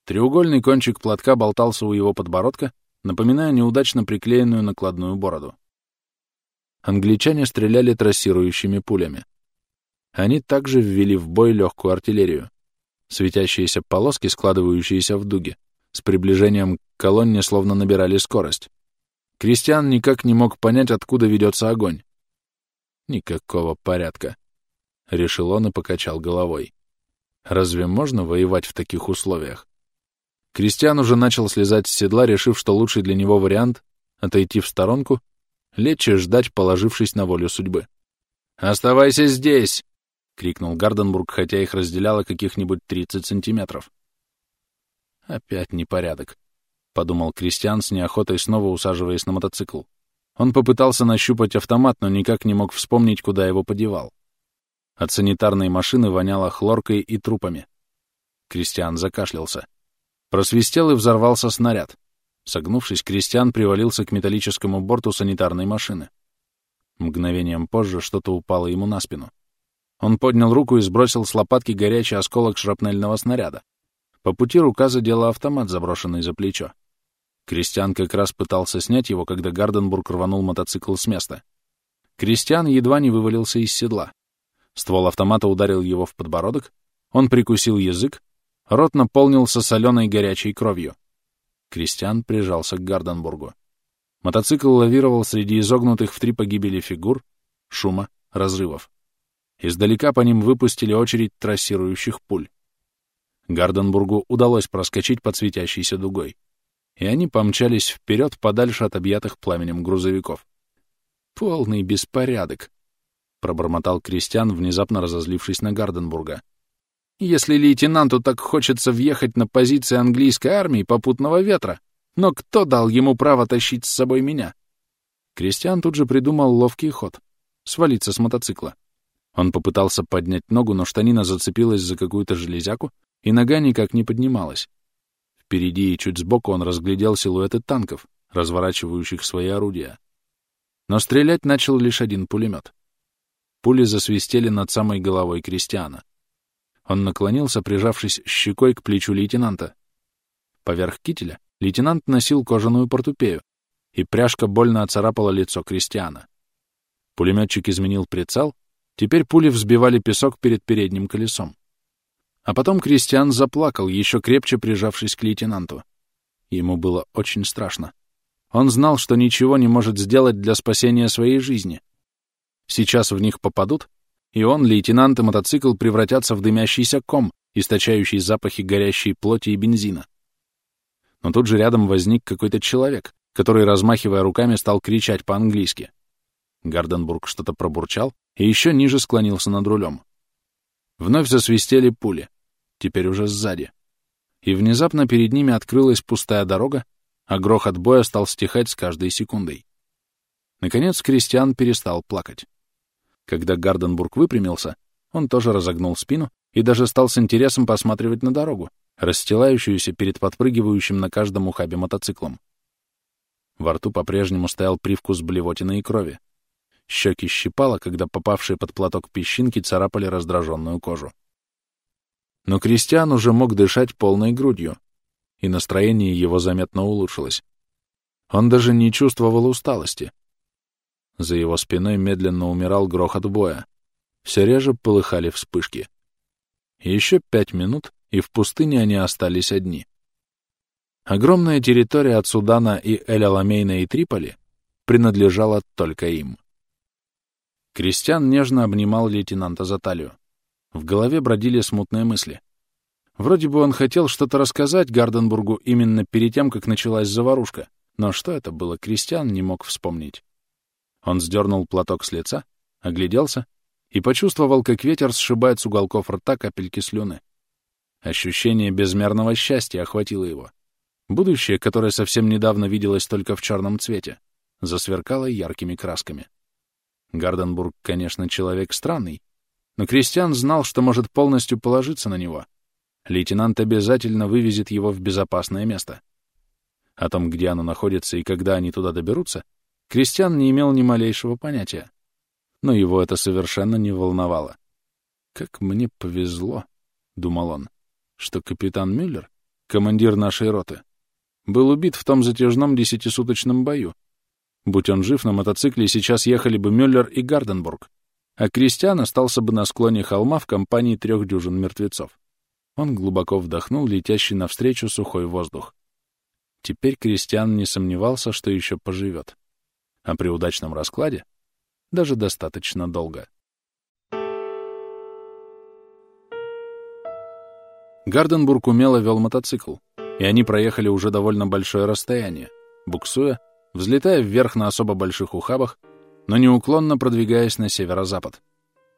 Треугольный кончик платка болтался у его подбородка, напоминая неудачно приклеенную накладную бороду. Англичане стреляли трассирующими пулями. Они также ввели в бой легкую артиллерию. Светящиеся полоски, складывающиеся в дуги, с приближением к колонне словно набирали скорость. Кристиан никак не мог понять, откуда ведется огонь. Никакого порядка. Решил он и покачал головой. Разве можно воевать в таких условиях? Кристиан уже начал слезать с седла, решив, что лучший для него вариант — отойти в сторонку, лечь и ждать, положившись на волю судьбы. «Оставайся здесь!» Крикнул Гарденбург, хотя их разделяло каких-нибудь 30 сантиметров. Опять непорядок, подумал Кристиан с неохотой снова усаживаясь на мотоцикл. Он попытался нащупать автомат, но никак не мог вспомнить, куда его подевал. От санитарной машины воняло хлоркой и трупами. Кристиан закашлялся. Просвистел и взорвался снаряд. Согнувшись, Кристиан привалился к металлическому борту санитарной машины. Мгновением позже что-то упало ему на спину. Он поднял руку и сбросил с лопатки горячий осколок шрапнельного снаряда. По пути рука задела автомат, заброшенный за плечо. Кристиан как раз пытался снять его, когда Гарденбург рванул мотоцикл с места. Кристиан едва не вывалился из седла. Ствол автомата ударил его в подбородок, он прикусил язык, рот наполнился соленой горячей кровью. Кристиан прижался к Гарденбургу. Мотоцикл лавировал среди изогнутых в три погибели фигур, шума, разрывов. Издалека по ним выпустили очередь трассирующих пуль. Гарденбургу удалось проскочить под светящейся дугой, и они помчались вперед подальше от объятых пламенем грузовиков. «Полный беспорядок», — пробормотал Кристиан, внезапно разозлившись на Гарденбурга. «Если лейтенанту так хочется въехать на позиции английской армии попутного ветра, но кто дал ему право тащить с собой меня?» Кристиан тут же придумал ловкий ход — свалиться с мотоцикла. Он попытался поднять ногу, но штанина зацепилась за какую-то железяку, и нога никак не поднималась. Впереди и чуть сбоку он разглядел силуэты танков, разворачивающих свои орудия. Но стрелять начал лишь один пулемет. Пули засвистели над самой головой Кристиана. Он наклонился, прижавшись щекой к плечу лейтенанта. Поверх кителя лейтенант носил кожаную портупею, и пряжка больно оцарапала лицо Кристиана. Пулеметчик изменил прицел, теперь пули взбивали песок перед передним колесом. А потом Кристиан заплакал, еще крепче прижавшись к лейтенанту. Ему было очень страшно. Он знал, что ничего не может сделать для спасения своей жизни. Сейчас в них попадут, и он, лейтенант и мотоцикл превратятся в дымящийся ком, источающий запахи горящей плоти и бензина. Но тут же рядом возник какой-то человек, который, размахивая руками, стал кричать по-английски. Гарденбург что-то пробурчал и еще ниже склонился над рулем. Вновь засвистели пули, теперь уже сзади. И внезапно перед ними открылась пустая дорога, а грохот боя стал стихать с каждой секундой. Наконец Кристиан перестал плакать. Когда Гарденбург выпрямился, он тоже разогнул спину и даже стал с интересом посматривать на дорогу, расстилающуюся перед подпрыгивающим на каждом ухабе мотоциклом. Во рту по-прежнему стоял привкус блевотины и крови. Щеки щипало, когда попавшие под платок песчинки царапали раздраженную кожу. Но Кристиан уже мог дышать полной грудью, и настроение его заметно улучшилось. Он даже не чувствовал усталости. За его спиной медленно умирал грохот боя. Все реже полыхали вспышки. Еще пять минут, и в пустыне они остались одни. Огромная территория от Судана и Эль-Аламейна и Триполи принадлежала только им. Кристиан нежно обнимал лейтенанта за талию. В голове бродили смутные мысли. Вроде бы он хотел что-то рассказать Гарденбургу именно перед тем, как началась заварушка, но что это было, Кристиан не мог вспомнить. Он сдернул платок с лица, огляделся и почувствовал, как ветер сшибает с уголков рта капельки слюны. Ощущение безмерного счастья охватило его. Будущее, которое совсем недавно виделось только в черном цвете, засверкало яркими красками. Гарденбург, конечно, человек странный, но Кристиан знал, что может полностью положиться на него. Лейтенант обязательно вывезет его в безопасное место. О том, где оно находится и когда они туда доберутся, Кристиан не имел ни малейшего понятия. Но его это совершенно не волновало. «Как мне повезло», — думал он, — «что капитан Мюллер, командир нашей роты, был убит в том затяжном десятисуточном бою. Будь он жив, на мотоцикле сейчас ехали бы Мюллер и Гарденбург, а Кристиан остался бы на склоне холма в компании трех дюжин мертвецов. Он глубоко вдохнул летящий навстречу сухой воздух. Теперь Кристиан не сомневался, что еще поживет. А при удачном раскладе — даже достаточно долго. Гарденбург умело вел мотоцикл, и они проехали уже довольно большое расстояние, буксуя, взлетая вверх на особо больших ухабах, но неуклонно продвигаясь на северо-запад.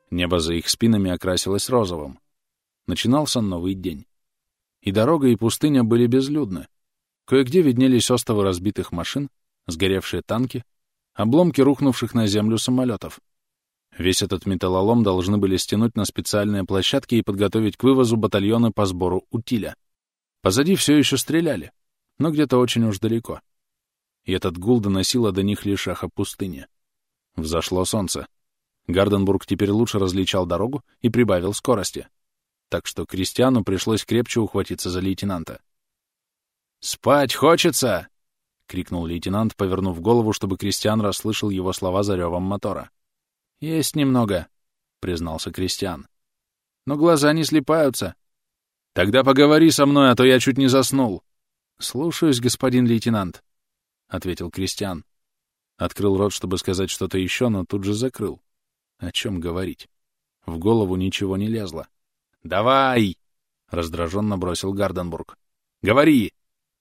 Небо за их спинами окрасилось розовым. Начинался новый день. И дорога, и пустыня были безлюдны. Кое-где виднелись остовы разбитых машин, сгоревшие танки, обломки рухнувших на землю самолетов. Весь этот металлолом должны были стянуть на специальные площадки и подготовить к вывозу батальоны по сбору утиля. Позади все еще стреляли, но где-то очень уж далеко. И этот гул доносило до них лишь эхо пустыни. Взошло солнце. Гарденбург теперь лучше различал дорогу и прибавил скорости. Так что Кристиану пришлось крепче ухватиться за лейтенанта. «Спать хочется!» — крикнул лейтенант, повернув голову, чтобы Кристиан расслышал его слова за ревом мотора. «Есть немного», — признался Кристиан. «Но глаза не слепаются. «Тогда поговори со мной, а то я чуть не заснул». «Слушаюсь, господин лейтенант», — ответил Кристиан. Открыл рот, чтобы сказать что-то еще, но тут же закрыл. О чем говорить? В голову ничего не лезло. «Давай!» — раздраженно бросил Гарденбург. «Говори!»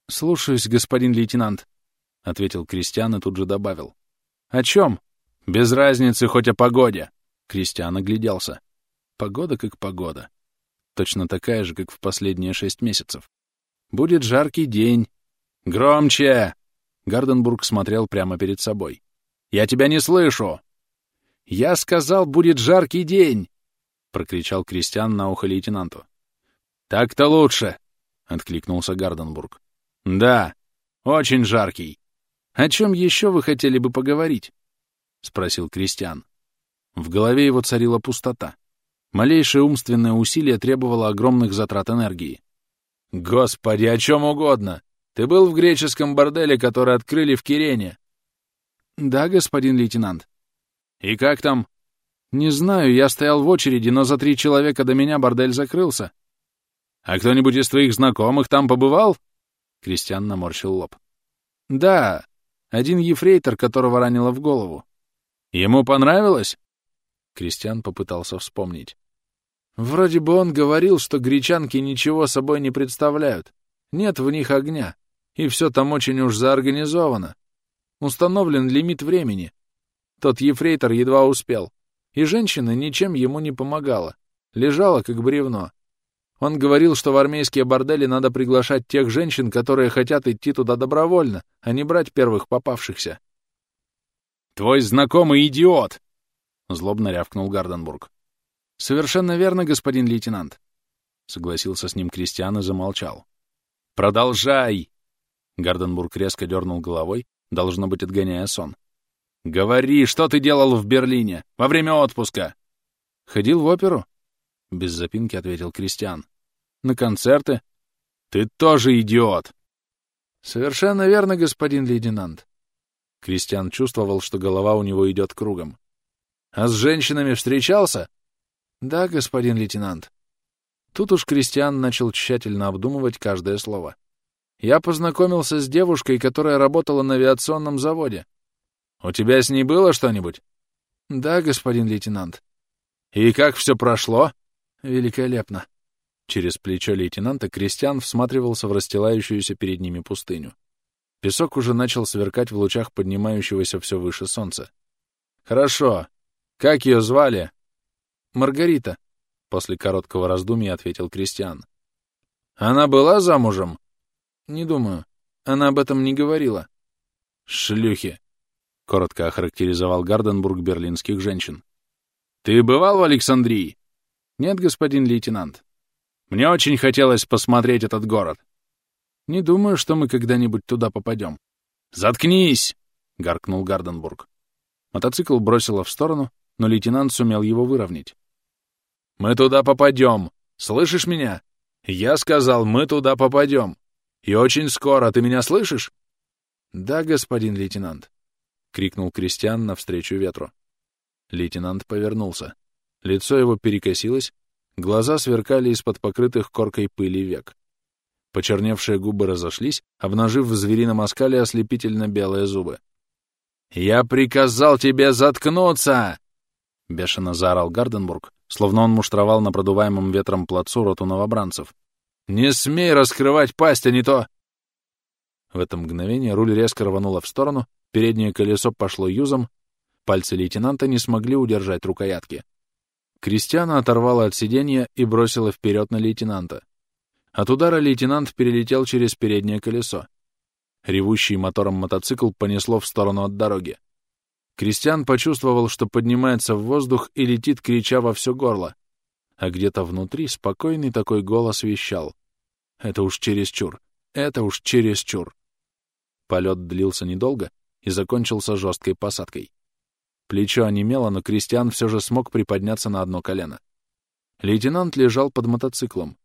«Слушаюсь, господин лейтенант», — ответил Кристиан и тут же добавил. «О чем?» «Без разницы, хоть о погоде!» Кристиан огляделся. Погода как погода. Точно такая же, как в последние шесть месяцев. Будет жаркий день. «Громче!» Гарденбург смотрел прямо перед собой. «Я тебя не слышу!» «Я сказал, будет жаркий день!» — прокричал Кристиан на ухо лейтенанту. «Так-то лучше!» — откликнулся Гарденбург. «Да, очень жаркий. О чем еще вы хотели бы поговорить?» — спросил Кристиан. В голове его царила пустота. Малейшее умственное усилие требовало огромных затрат энергии. «Господи, о чем угодно! Ты был в греческом борделе, который открыли в Кирене?» «Да, господин лейтенант». «И как там?» «Не знаю, я стоял в очереди, но за три человека до меня бордель закрылся». «А кто-нибудь из твоих знакомых там побывал?» Кристиан наморщил лоб. «Да, один ефрейтор, которого ранило в голову». «Ему понравилось?» Кристиан попытался вспомнить. Вроде бы он говорил, что гречанки ничего собой не представляют. Нет в них огня. И все там очень уж заорганизовано. Установлен лимит времени. Тот ефрейтор едва успел. И женщина ничем ему не помогала. Лежала, как бревно. Он говорил, что в армейские бордели надо приглашать тех женщин, которые хотят идти туда добровольно, а не брать первых попавшихся. «Твой знакомый идиот!» — злобно рявкнул Гарденбург. «Совершенно верно, господин лейтенант», — согласился с ним Кристиан и замолчал. «Продолжай!» Гарденбург резко дернул головой, должно быть, отгоняя сон. «Говори, что ты делал в Берлине во время отпуска?» «Ходил в оперу?» — без запинки ответил Кристиан. «На концерты?» «Ты тоже идиот!» «Совершенно верно, господин лейтенант». Кристиан чувствовал, что голова у него идет кругом. «А с женщинами встречался?» Да, господин лейтенант. Тут уж Кристиан начал тщательно обдумывать каждое слово. Я познакомился с девушкой, которая работала на авиационном заводе. У тебя с ней было что-нибудь? Да, господин лейтенант. И как все прошло? Великолепно. Через плечо лейтенанта Кристиан всматривался в расстилающуюся перед ними пустыню. Песок уже начал сверкать в лучах поднимающегося все выше солнца. «Хорошо. Как ее звали?» Маргарита, — после короткого раздумья ответил Кристиан. Она была замужем? Не думаю. Она об этом не говорила. Шлюхи, — коротко охарактеризовал Гарденбург берлинских женщин. Ты бывал в Александрии? Нет, господин лейтенант. Мне очень хотелось посмотреть этот город. Не думаю, что мы когда-нибудь туда попадем. Заткнись! — гаркнул Гарденбург. Мотоцикл бросило в сторону, но лейтенант сумел его выровнять. Мы туда попадем. Слышишь меня? Я сказал, мы туда попадем. И очень скоро. Ты меня слышишь? Да, господин лейтенант, — крикнул Кристиан навстречу ветру. Лейтенант повернулся. Лицо его перекосилось, глаза сверкали из-под покрытых коркой пыли век. Почерневшие губы разошлись, обнажив в зверином оскале ослепительно белые зубы. «Я приказал тебе заткнуться!» — бешено заорал Гарденбург, словно он муштровал на продуваемом ветром плацу роту новобранцев. «Не смей раскрывать пасть, а не то!» В это мгновение руль резко рвануло в сторону, переднее колесо пошло юзом, пальцы лейтенанта не смогли удержать рукоятки. Кристиана оторвала от сиденья и бросила вперед на лейтенанта. От удара лейтенант перелетел через переднее колесо. Ревущий мотором мотоцикл понесло в сторону от дороги. Кристиан почувствовал, что поднимается в воздух и летит, крича во все горло. А где-то внутри спокойный такой голос вещал. Это уж чересчур. Это уж чересчур. Полет длился недолго и закончился жесткой посадкой. Плечо онемело, но Кристиан все же смог приподняться на одно колено. Лейтенант лежал под мотоциклом,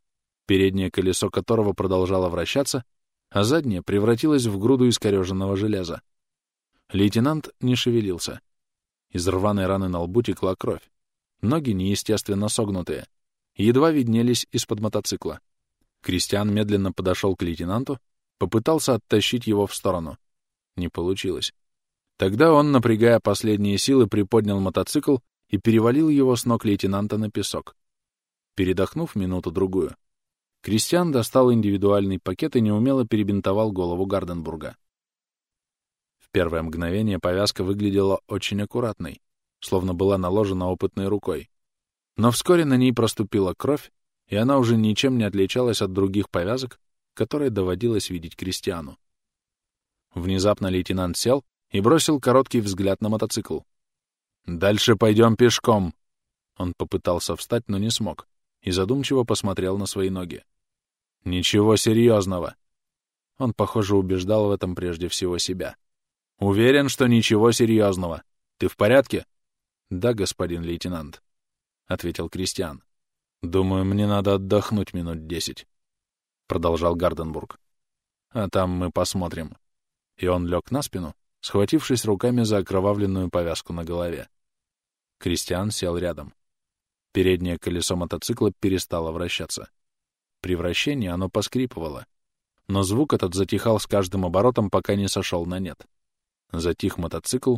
переднее колесо которого продолжало вращаться, а заднее превратилось в груду искореженного железа. Лейтенант не шевелился. Из рваной раны на лбу текла кровь. Ноги неестественно согнутые. Едва виднелись из-под мотоцикла. Кристиан медленно подошел к лейтенанту, попытался оттащить его в сторону. Не получилось. Тогда он, напрягая последние силы, приподнял мотоцикл и перевалил его с ног лейтенанта на песок. Передохнув минуту-другую, Кристиан достал индивидуальный пакет и неумело перебинтовал голову Гарденбурга. В первое мгновение повязка выглядела очень аккуратной, словно была наложена опытной рукой. Но вскоре на ней проступила кровь, и она уже ничем не отличалась от других повязок, которые доводилось видеть Кристиану. Внезапно лейтенант сел и бросил короткий взгляд на мотоцикл. «Дальше пойдем пешком!» Он попытался встать, но не смог, и задумчиво посмотрел на свои ноги. «Ничего серьезного!» Он, похоже, убеждал в этом прежде всего себя. «Уверен, что ничего серьезного. Ты в порядке?» «Да, господин лейтенант», — ответил Кристиан. «Думаю, мне надо отдохнуть минут десять», — продолжал Гарденбург. «А там мы посмотрим». И он лег на спину, схватившись руками за окровавленную повязку на голове. Кристиан сел рядом. Переднее колесо мотоцикла перестало вращаться. При вращении оно поскрипывало, но звук этот затихал с каждым оборотом, пока не сошел на нет. Затих мотоцикл,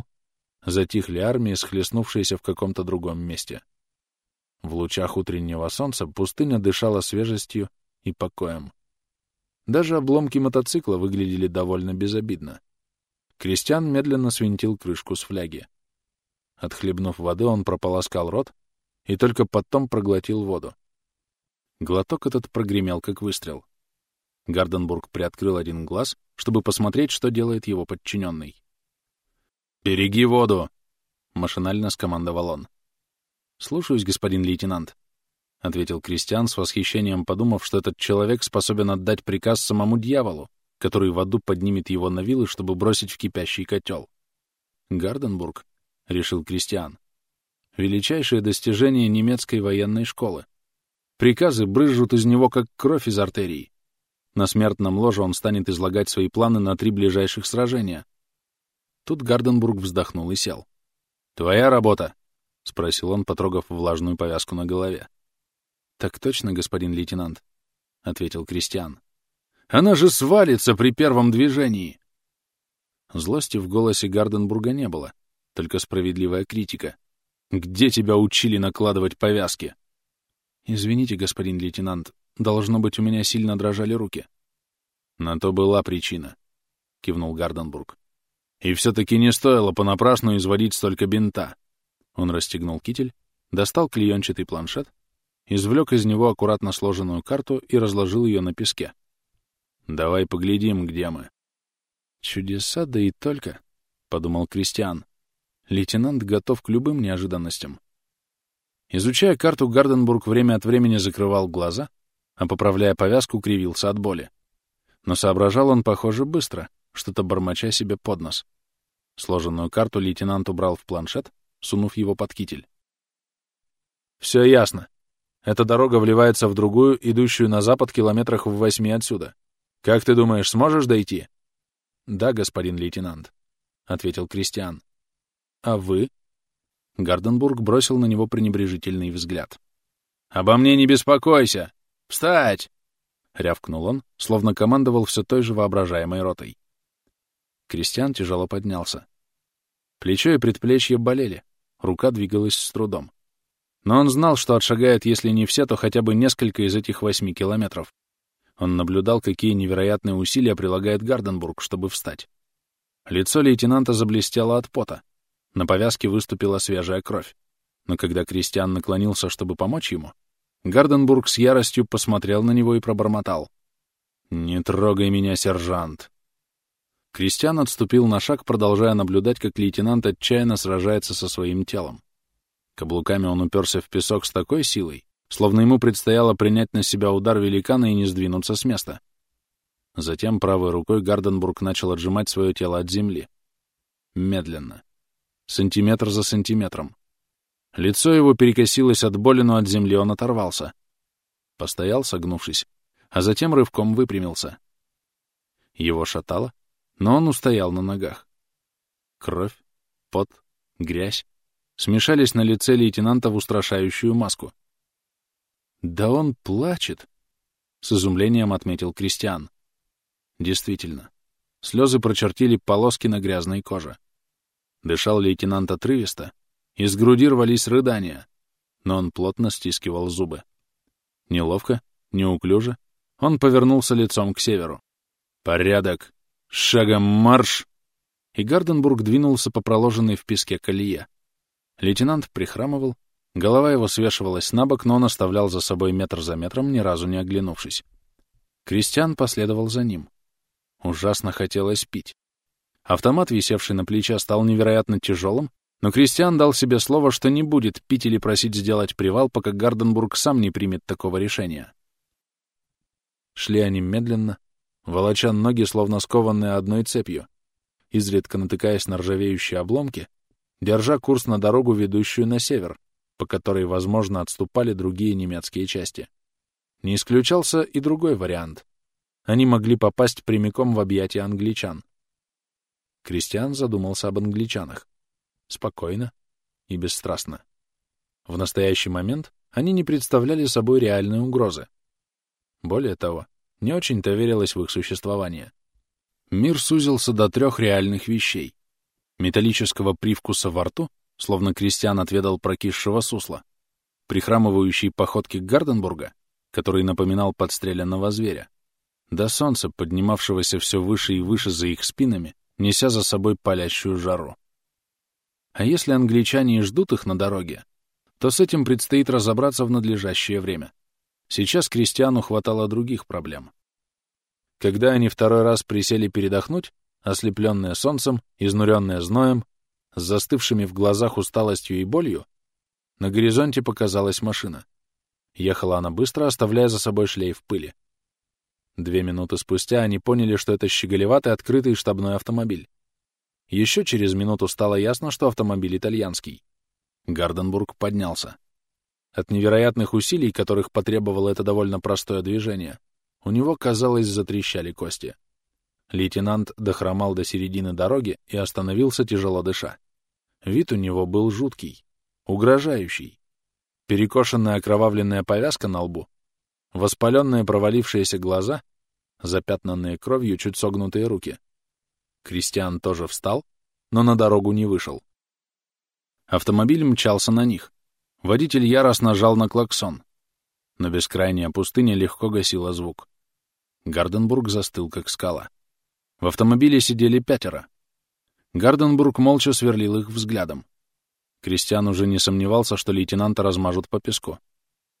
затихли армии, схлестнувшиеся в каком-то другом месте. В лучах утреннего солнца пустыня дышала свежестью и покоем. Даже обломки мотоцикла выглядели довольно безобидно. Кристиан медленно свинтил крышку с фляги. Отхлебнув воды, он прополоскал рот и только потом проглотил воду. Глоток этот прогремел, как выстрел. Гарденбург приоткрыл один глаз, чтобы посмотреть, что делает его подчиненный. «Береги воду!» — машинально скомандовал он. «Слушаюсь, господин лейтенант», — ответил Кристиан с восхищением, подумав, что этот человек способен отдать приказ самому дьяволу, который в аду поднимет его на вилы, чтобы бросить в кипящий котел. «Гарденбург», — решил Кристиан, — «величайшее достижение немецкой военной школы. Приказы брызжут из него, как кровь из артерий. На смертном ложе он станет излагать свои планы на три ближайших сражения, Тут Гарденбург вздохнул и сел. «Твоя работа?» — спросил он, потрогав влажную повязку на голове. «Так точно, господин лейтенант», — ответил Кристиан. «Она же свалится при первом движении!» Злости в голосе Гарденбурга не было, только справедливая критика. «Где тебя учили накладывать повязки?» «Извините, господин лейтенант, должно быть, у меня сильно дрожали руки». «На то была причина», — кивнул Гарденбург. И все-таки не стоило понапрасну изводить столько бинта. Он расстегнул китель, достал клеенчатый планшет, извлек из него аккуратно сложенную карту и разложил ее на песке. «Давай поглядим, где мы». «Чудеса, да и только», — подумал Кристиан. Лейтенант готов к любым неожиданностям. Изучая карту, Гарденбург время от времени закрывал глаза, а, поправляя повязку, кривился от боли. Но соображал он, похоже, быстро — что-то бормоча себе под нос. Сложенную карту лейтенант убрал в планшет, сунув его под китель. «Все ясно. Эта дорога вливается в другую, идущую на запад километрах в восьми отсюда. Как ты думаешь, сможешь дойти?» «Да, господин лейтенант», — ответил Кристиан. «А вы?» Гарденбург бросил на него пренебрежительный взгляд. «Обо мне не беспокойся! Встать!» — рявкнул он, словно командовал все той же воображаемой ротой. Кристиан тяжело поднялся. Плечо и предплечье болели, рука двигалась с трудом. Но он знал, что отшагает, если не все, то хотя бы несколько из этих восьми километров. Он наблюдал, какие невероятные усилия прилагает Гарденбург, чтобы встать. Лицо лейтенанта заблестело от пота. На повязке выступила свежая кровь. Но когда Кристиан наклонился, чтобы помочь ему, Гарденбург с яростью посмотрел на него и пробормотал. «Не трогай меня, сержант!» Кристиан отступил на шаг, продолжая наблюдать, как лейтенант отчаянно сражается со своим телом. Каблуками он уперся в песок с такой силой, словно ему предстояло принять на себя удар великана и не сдвинуться с места. Затем правой рукой Гарденбург начал отжимать свое тело от земли. Медленно. Сантиметр за сантиметром. Лицо его перекосилось от боли, но от земли он оторвался. Постоял, согнувшись, а затем рывком выпрямился. Его шатало, но он устоял на ногах. Кровь, пот, грязь смешались на лице лейтенанта в устрашающую маску. «Да он плачет!» — с изумлением отметил Кристиан. Действительно, слезы прочертили полоски на грязной коже. Дышал лейтенант отрывисто, из груди рвались рыдания, но он плотно стискивал зубы. Неловко, неуклюже, Он повернулся лицом к северу. «Порядок! Шагом марш!» И Гарденбург двинулся по проложенной в песке колее. Лейтенант прихрамывал, голова его свешивалась на бок, но он оставлял за собой метр за метром, ни разу не оглянувшись. Кристиан последовал за ним. Ужасно хотелось пить. Автомат, висевший на плече, стал невероятно тяжелым, но Кристиан дал себе слово, что не будет пить или просить сделать привал, пока Гарденбург сам не примет такого решения. Шли они медленно, волоча ноги, словно скованные одной цепью, изредка натыкаясь на ржавеющие обломки, держа курс на дорогу, ведущую на север, по которой, возможно, отступали другие немецкие части. Не исключался и другой вариант. Они могли попасть прямиком в объятия англичан. Кристиан задумался об англичанах. Спокойно и бесстрастно. В настоящий момент они не представляли собой реальной угрозы. Более того, не очень-то верилось в их существование. Мир сузился до трех реальных вещей. Металлического привкуса во рту, словно крестьян отведал прокисшего сусла, прихрамывающей походки Гарденбурга, который напоминал подстреленного зверя, до солнца, поднимавшегося все выше и выше за их спинами, неся за собой палящую жару. А если англичане и ждут их на дороге, то с этим предстоит разобраться в надлежащее время. Сейчас крестьяну хватало других проблем. Когда они второй раз присели передохнуть, ослепленные солнцем, изнуренные зноем, с застывшими в глазах усталостью и болью, на горизонте показалась машина. Ехала она быстро, оставляя за собой шлейф пыли. Две минуты спустя они поняли, что это щеголеватый открытый штабной автомобиль. Еще через минуту стало ясно, что автомобиль итальянский. Гарденбург поднялся. От невероятных усилий, которых потребовало это довольно простое движение, у него, казалось, затрещали кости. Лейтенант дохромал до середины дороги и остановился, тяжело дыша. Вид у него был жуткий, угрожающий. Перекошенная окровавленная повязка на лбу, воспаленные провалившиеся глаза, запятнанные кровью чуть согнутые руки. Кристиан тоже встал, но на дорогу не вышел. Автомобиль мчался на них. Водитель яростно жал на клаксон, но бескрайняя пустыня легко гасила звук. Гарденбург застыл, как скала. В автомобиле сидели пятеро. Гарденбург молча сверлил их взглядом. Кристиан уже не сомневался, что лейтенанта размажут по песку.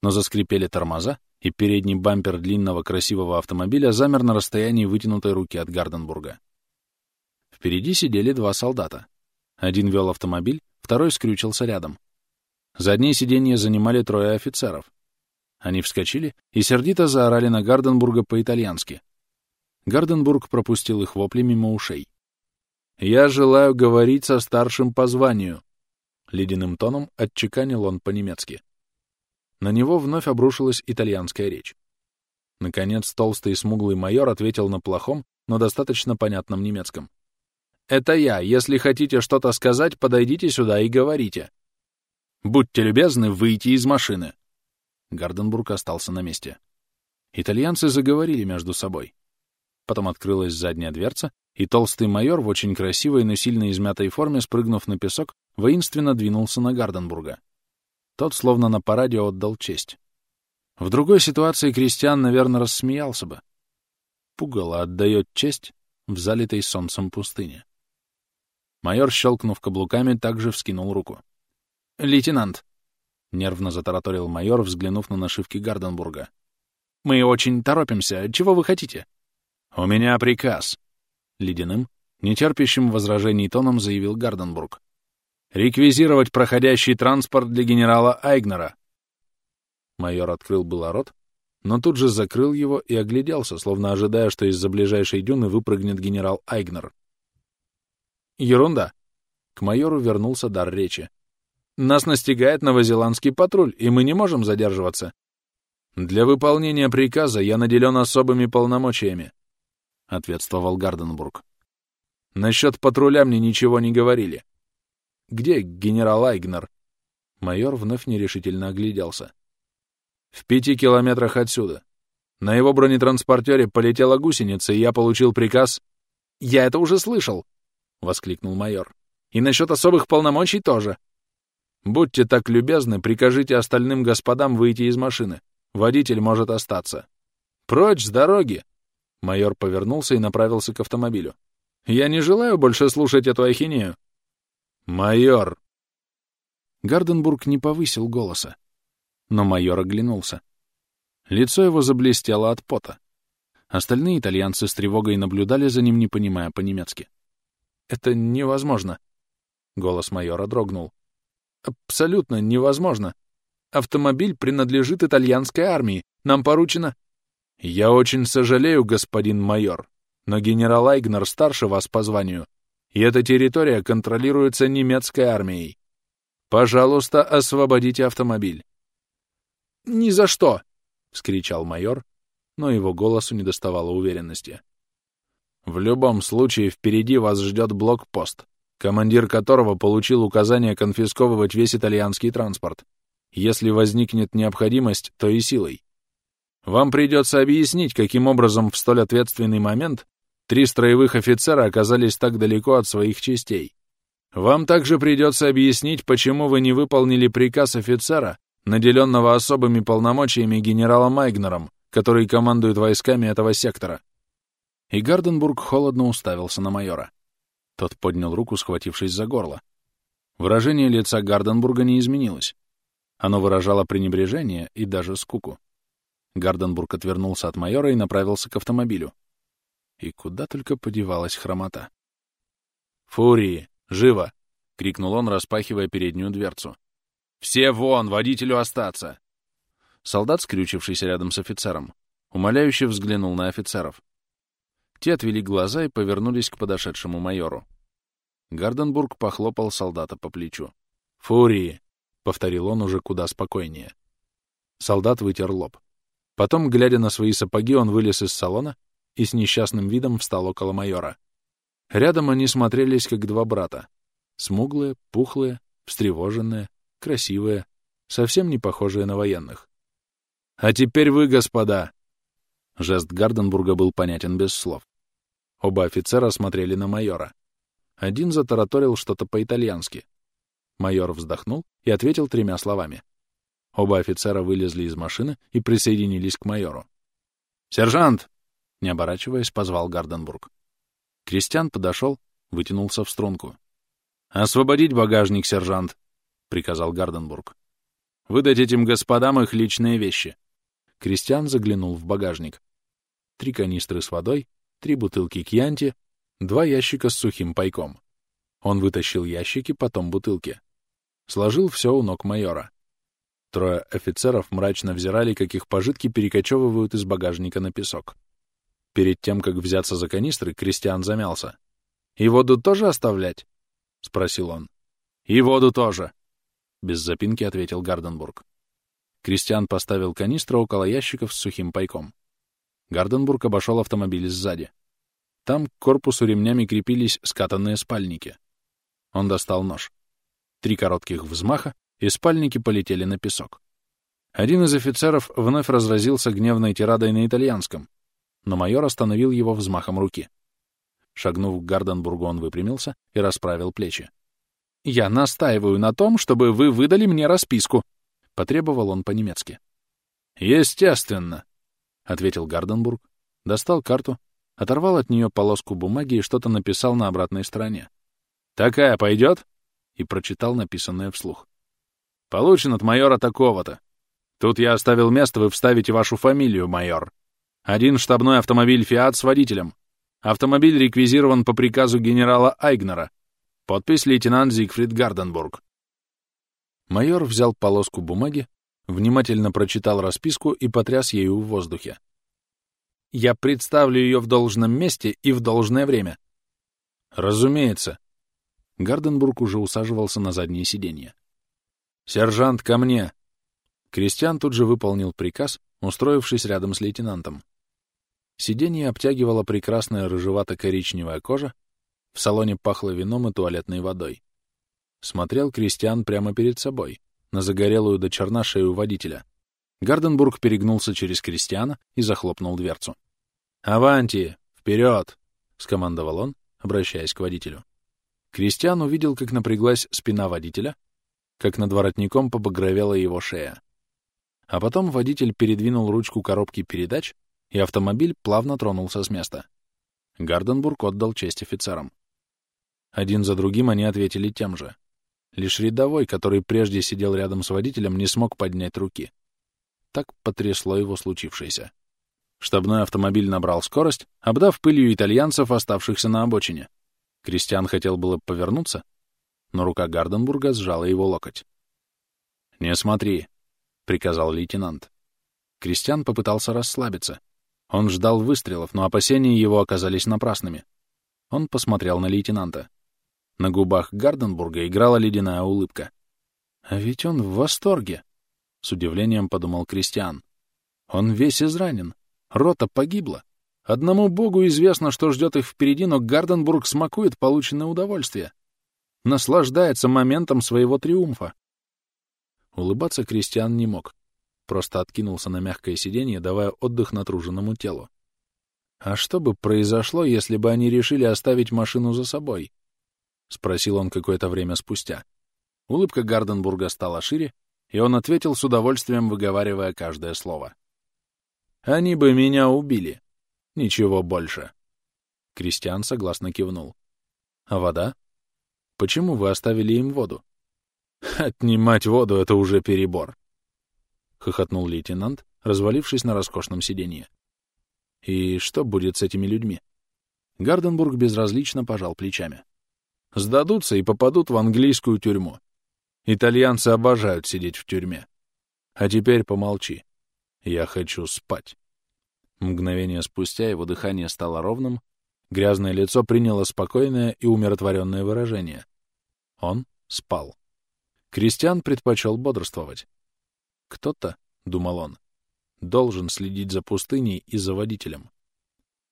Но заскрипели тормоза, и передний бампер длинного красивого автомобиля замер на расстоянии вытянутой руки от Гарденбурга. Впереди сидели два солдата. Один вел автомобиль, второй скрючился рядом. Заднее сиденье занимали трое офицеров. Они вскочили и сердито заорали на Гарденбурга по-итальянски. Гарденбург пропустил их вопли мимо ушей. «Я желаю говорить со старшим по званию», — ледяным тоном отчеканил он по-немецки. На него вновь обрушилась итальянская речь. Наконец, толстый и смуглый майор ответил на плохом, но достаточно понятном немецком. «Это я. Если хотите что-то сказать, подойдите сюда и говорите. Будьте любезны выйти из машины». Гарденбург остался на месте. Итальянцы заговорили между собой. Потом открылась задняя дверца, и толстый майор в очень красивой, но сильно измятой форме, спрыгнув на песок, воинственно двинулся на Гарденбурга. Тот словно на параде отдал честь. В другой ситуации Кристиан, наверное, рассмеялся бы. Пугало отдает честь в залитой солнцем пустыне. Майор, щелкнув каблуками, также вскинул руку. «Лейтенант!» — нервно затараторил майор, взглянув на нашивки Гарденбурга. «Мы очень торопимся. Чего вы хотите?» «У меня приказ!» — ледяным, нетерпящим возражений тоном заявил Гарденбург. Реквизировать проходящий транспорт для генерала Айгнера. Майор открыл было рот, но тут же закрыл его и огляделся, словно ожидая, что из-за ближайшей дюны выпрыгнет генерал Айгнер. Ерунда. К майору вернулся дар речи. Нас настигает новозеландский патруль, и мы не можем задерживаться. Для выполнения приказа я наделен особыми полномочиями, — ответствовал Гарденбург. Насчет патруля мне ничего не говорили. Где генерал Айгнер?» Майор вновь нерешительно огляделся. «В пяти километрах отсюда. На его бронетранспортере полетела гусеница, и я получил приказ...» «Я это уже слышал!» — воскликнул майор. «И насчет особых полномочий тоже. Будьте так любезны, прикажите остальным господам выйти из машины. Водитель может остаться». «Прочь с дороги!» Майор повернулся и направился к автомобилю. «Я не желаю больше слушать эту ахинею!» «Майор!» Гарденбург не повысил голоса, но майор оглянулся. Лицо его заблестело от пота. Остальные итальянцы с тревогой наблюдали за ним, не понимая по-немецки. «Это невозможно!» Голос майора дрогнул. «Абсолютно невозможно! Автомобиль принадлежит итальянской армии. Нам поручено...» «Я очень сожалею, господин майор, но генерал Айгнер старше вас по званию, и эта территория контролируется немецкой армией. Пожалуйста, освободите автомобиль». «Ни за что!» — вскричал майор, но его голосу не доставало уверенности. «В любом случае, впереди вас ждет блокпост, командир которого получил указание конфисковывать весь итальянский транспорт. Если возникнет необходимость, то и силой. Вам придется объяснить, каким образом в столь ответственный момент три строевых офицера оказались так далеко от своих частей. Вам также придется объяснить, почему вы не выполнили приказ офицера, наделенного особыми полномочиями генералом Майгнером, который командует войсками этого сектора. И Гарденбург холодно уставился на майора. Тот поднял руку, схватившись за горло. Выражение лица Гарденбурга не изменилось. Оно выражало пренебрежение и даже скуку. Гарденбург отвернулся от майора и направился к автомобилю. И куда только подевалась хромота. «Фурии! Живо!» — крикнул он, распахивая переднюю дверцу. «Все вон! Водителю остаться!» Солдат, скрючившийся рядом с офицером, умоляюще взглянул на офицеров. Те отвели глаза и повернулись к подошедшему майору. Гарденбург похлопал солдата по плечу. «Фурии!» — повторил он уже куда спокойнее. Солдат вытер лоб. Потом, глядя на свои сапоги, он вылез из салона и с несчастным видом встал около майора. Рядом они смотрелись, как два брата. Смуглые, пухлые, встревоженные, красивые, совсем не похожие на военных. «А теперь вы, господа!» Жест Гарденбурга был понятен без слов. Оба офицера смотрели на майора. Один затараторил что-то по-итальянски. Майор вздохнул и ответил тремя словами. Оба офицера вылезли из машины и присоединились к майору. «Сержант!» — не оборачиваясь, позвал Гарденбург. Кристиан подошел, вытянулся в струнку. «Освободить багажник, сержант!» — приказал Гарденбург. «Выдать этим господам их личные вещи». Кристиан заглянул в багажник. Три канистры с водой, три бутылки кьянти, два ящика с сухим пайком. Он вытащил ящики, потом бутылки. Сложил все у ног майора. Трое офицеров мрачно взирали, как их пожитки перекочевывают из багажника на песок. Перед тем, как взяться за канистры, Кристиан замялся. «И воду тоже оставлять?» — спросил он. «И воду тоже!» — без запинки ответил Гарденбург. Кристиан поставил канистру около ящиков с сухим пайком. Гарденбург обошел автомобиль сзади. Там к корпусу ремнями крепились скатанные спальники. Он достал нож. Три коротких взмаха, и спальники полетели на песок. Один из офицеров вновь разразился гневной тирадой на итальянском, но майор остановил его взмахом руки. Шагнув к Гарденбургу, он выпрямился и расправил плечи. «Я настаиваю на том, чтобы вы выдали мне расписку», — потребовал он по-немецки. «Естественно», — ответил Гарденбург, достал карту, оторвал от нее полоску бумаги и что-то написал на обратной стороне. «Такая пойдет?» и прочитал написанное вслух. «Получен от майора такого-то. Тут я оставил место, вы вставите вашу фамилию, майор. Один штабной автомобиль «Фиат» с водителем. Автомобиль реквизирован по приказу генерала Айгнера. Подпись лейтенант Зигфрид Гарденбург». Майор взял полоску бумаги, внимательно прочитал расписку и потряс ею в воздухе. «Я представлю ее в должном месте и в должное время». «Разумеется», Гарденбург уже усаживался на заднее сиденье. «Сержант, ко мне!» Кристиан тут же выполнил приказ, устроившись рядом с лейтенантом. Сиденье обтягивала прекрасная рыжевато-коричневая кожа, в салоне пахло вином и туалетной водой. Смотрел Кристиан прямо перед собой, на загорелую до черна шею водителя. Гарденбург перегнулся через Кристиана и захлопнул дверцу. «Аванти! Вперед!» — скомандовал он, обращаясь к водителю. Кристиан увидел, как напряглась спина водителя, как над воротником побагровела его шея. А потом водитель передвинул ручку коробки передач, и автомобиль плавно тронулся с места. Гарденбург отдал честь офицерам. Один за другим они ответили тем же. Лишь рядовой, который прежде сидел рядом с водителем, не смог поднять руки. Так потрясло его случившееся. Штабной автомобиль набрал скорость, обдав пылью итальянцев, оставшихся на обочине. Кристиан хотел было повернуться, но рука Гарденбурга сжала его локоть. «Не смотри», — приказал лейтенант. Кристиан попытался расслабиться. Он ждал выстрелов, но опасения его оказались напрасными. Он посмотрел на лейтенанта. На губах Гарденбурга играла ледяная улыбка. «А ведь он в восторге!» — с удивлением подумал Кристиан. «Он весь изранен. Рота погибла. Одному богу известно, что ждет их впереди, но Гарденбург смакует полученное удовольствие. Наслаждается моментом своего триумфа. Улыбаться Кристиан не мог. Просто откинулся на мягкое сиденье, давая отдых натруженному телу. А что бы произошло, если бы они решили оставить машину за собой? — спросил он какое-то время спустя. Улыбка Гарденбурга стала шире, и он ответил с удовольствием, выговаривая каждое слово. «Они бы меня убили. Ничего больше». Кристиан согласно кивнул. «А вода? Почему вы оставили им воду?» «Отнимать воду — это уже перебор», — хохотнул лейтенант, развалившись на роскошном сиденье. «И что будет с этими людьми?» Гарденбург безразлично пожал плечами. Сдадутся и попадут в английскую тюрьму. Итальянцы обожают сидеть в тюрьме. А теперь помолчи. Я хочу спать. Мгновение спустя его дыхание стало ровным, грязное лицо приняло спокойное и умиротворенное выражение. Он спал. Кристиан предпочел бодрствовать. Кто-то, — думал он, — должен следить за пустыней и за водителем.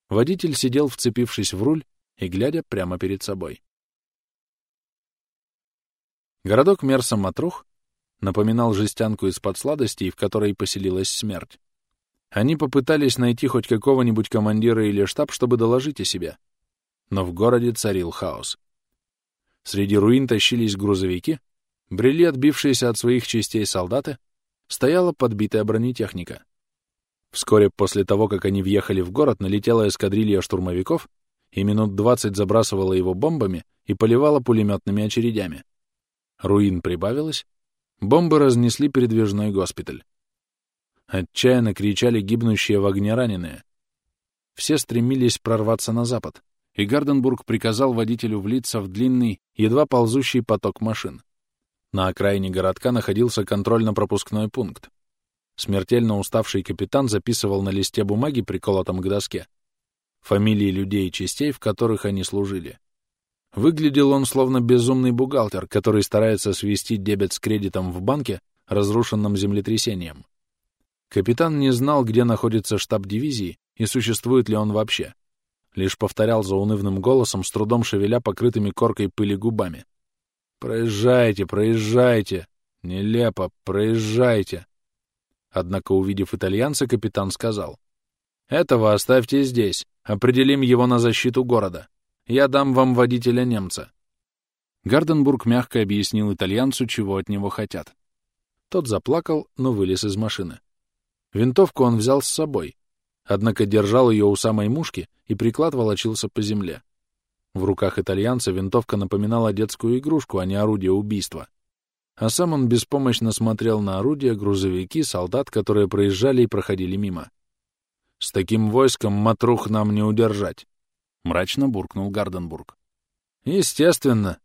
Водитель сидел, вцепившись в руль и глядя прямо перед собой. Городок Мерса-Матрух напоминал жестянку из-под сладостей, в которой поселилась смерть. Они попытались найти хоть какого-нибудь командира или штаб, чтобы доложить о себе. Но в городе царил хаос. Среди руин тащились грузовики, брели отбившиеся от своих частей солдаты, стояла подбитая бронетехника. Вскоре после того, как они въехали в город, налетела эскадрилья штурмовиков и минут двадцать забрасывала его бомбами и поливала пулеметными очередями. Руин прибавилось. Бомбы разнесли передвижной госпиталь. Отчаянно кричали гибнущие в огне раненые. Все стремились прорваться на запад, и Гарденбург приказал водителю влиться в длинный, едва ползущий поток машин. На окраине городка находился контрольно-пропускной пункт. Смертельно уставший капитан записывал на листе бумаги, приколотом к доске, фамилии людей и частей, в которых они служили. Выглядел он словно безумный бухгалтер, который старается свести дебет с кредитом в банке, разрушенном землетрясением. Капитан не знал, где находится штаб дивизии и существует ли он вообще. Лишь повторял за унывным голосом, с трудом шевеля покрытыми коркой пыли губами. «Проезжайте, проезжайте! Нелепо, проезжайте!» Однако, увидев итальянца, капитан сказал. «Этого оставьте здесь, определим его на защиту города. Я дам вам водителя немца». Гарденбург мягко объяснил итальянцу, чего от него хотят. Тот заплакал, но вылез из машины. Винтовку он взял с собой, однако держал ее у самой мушки, и приклад волочился по земле. В руках итальянца винтовка напоминала детскую игрушку, а не орудие убийства. А сам он беспомощно смотрел на орудия, грузовики, солдат, которые проезжали и проходили мимо. «С таким войском матрух нам не удержать», мрачно буркнул Гарденбург. Естественно,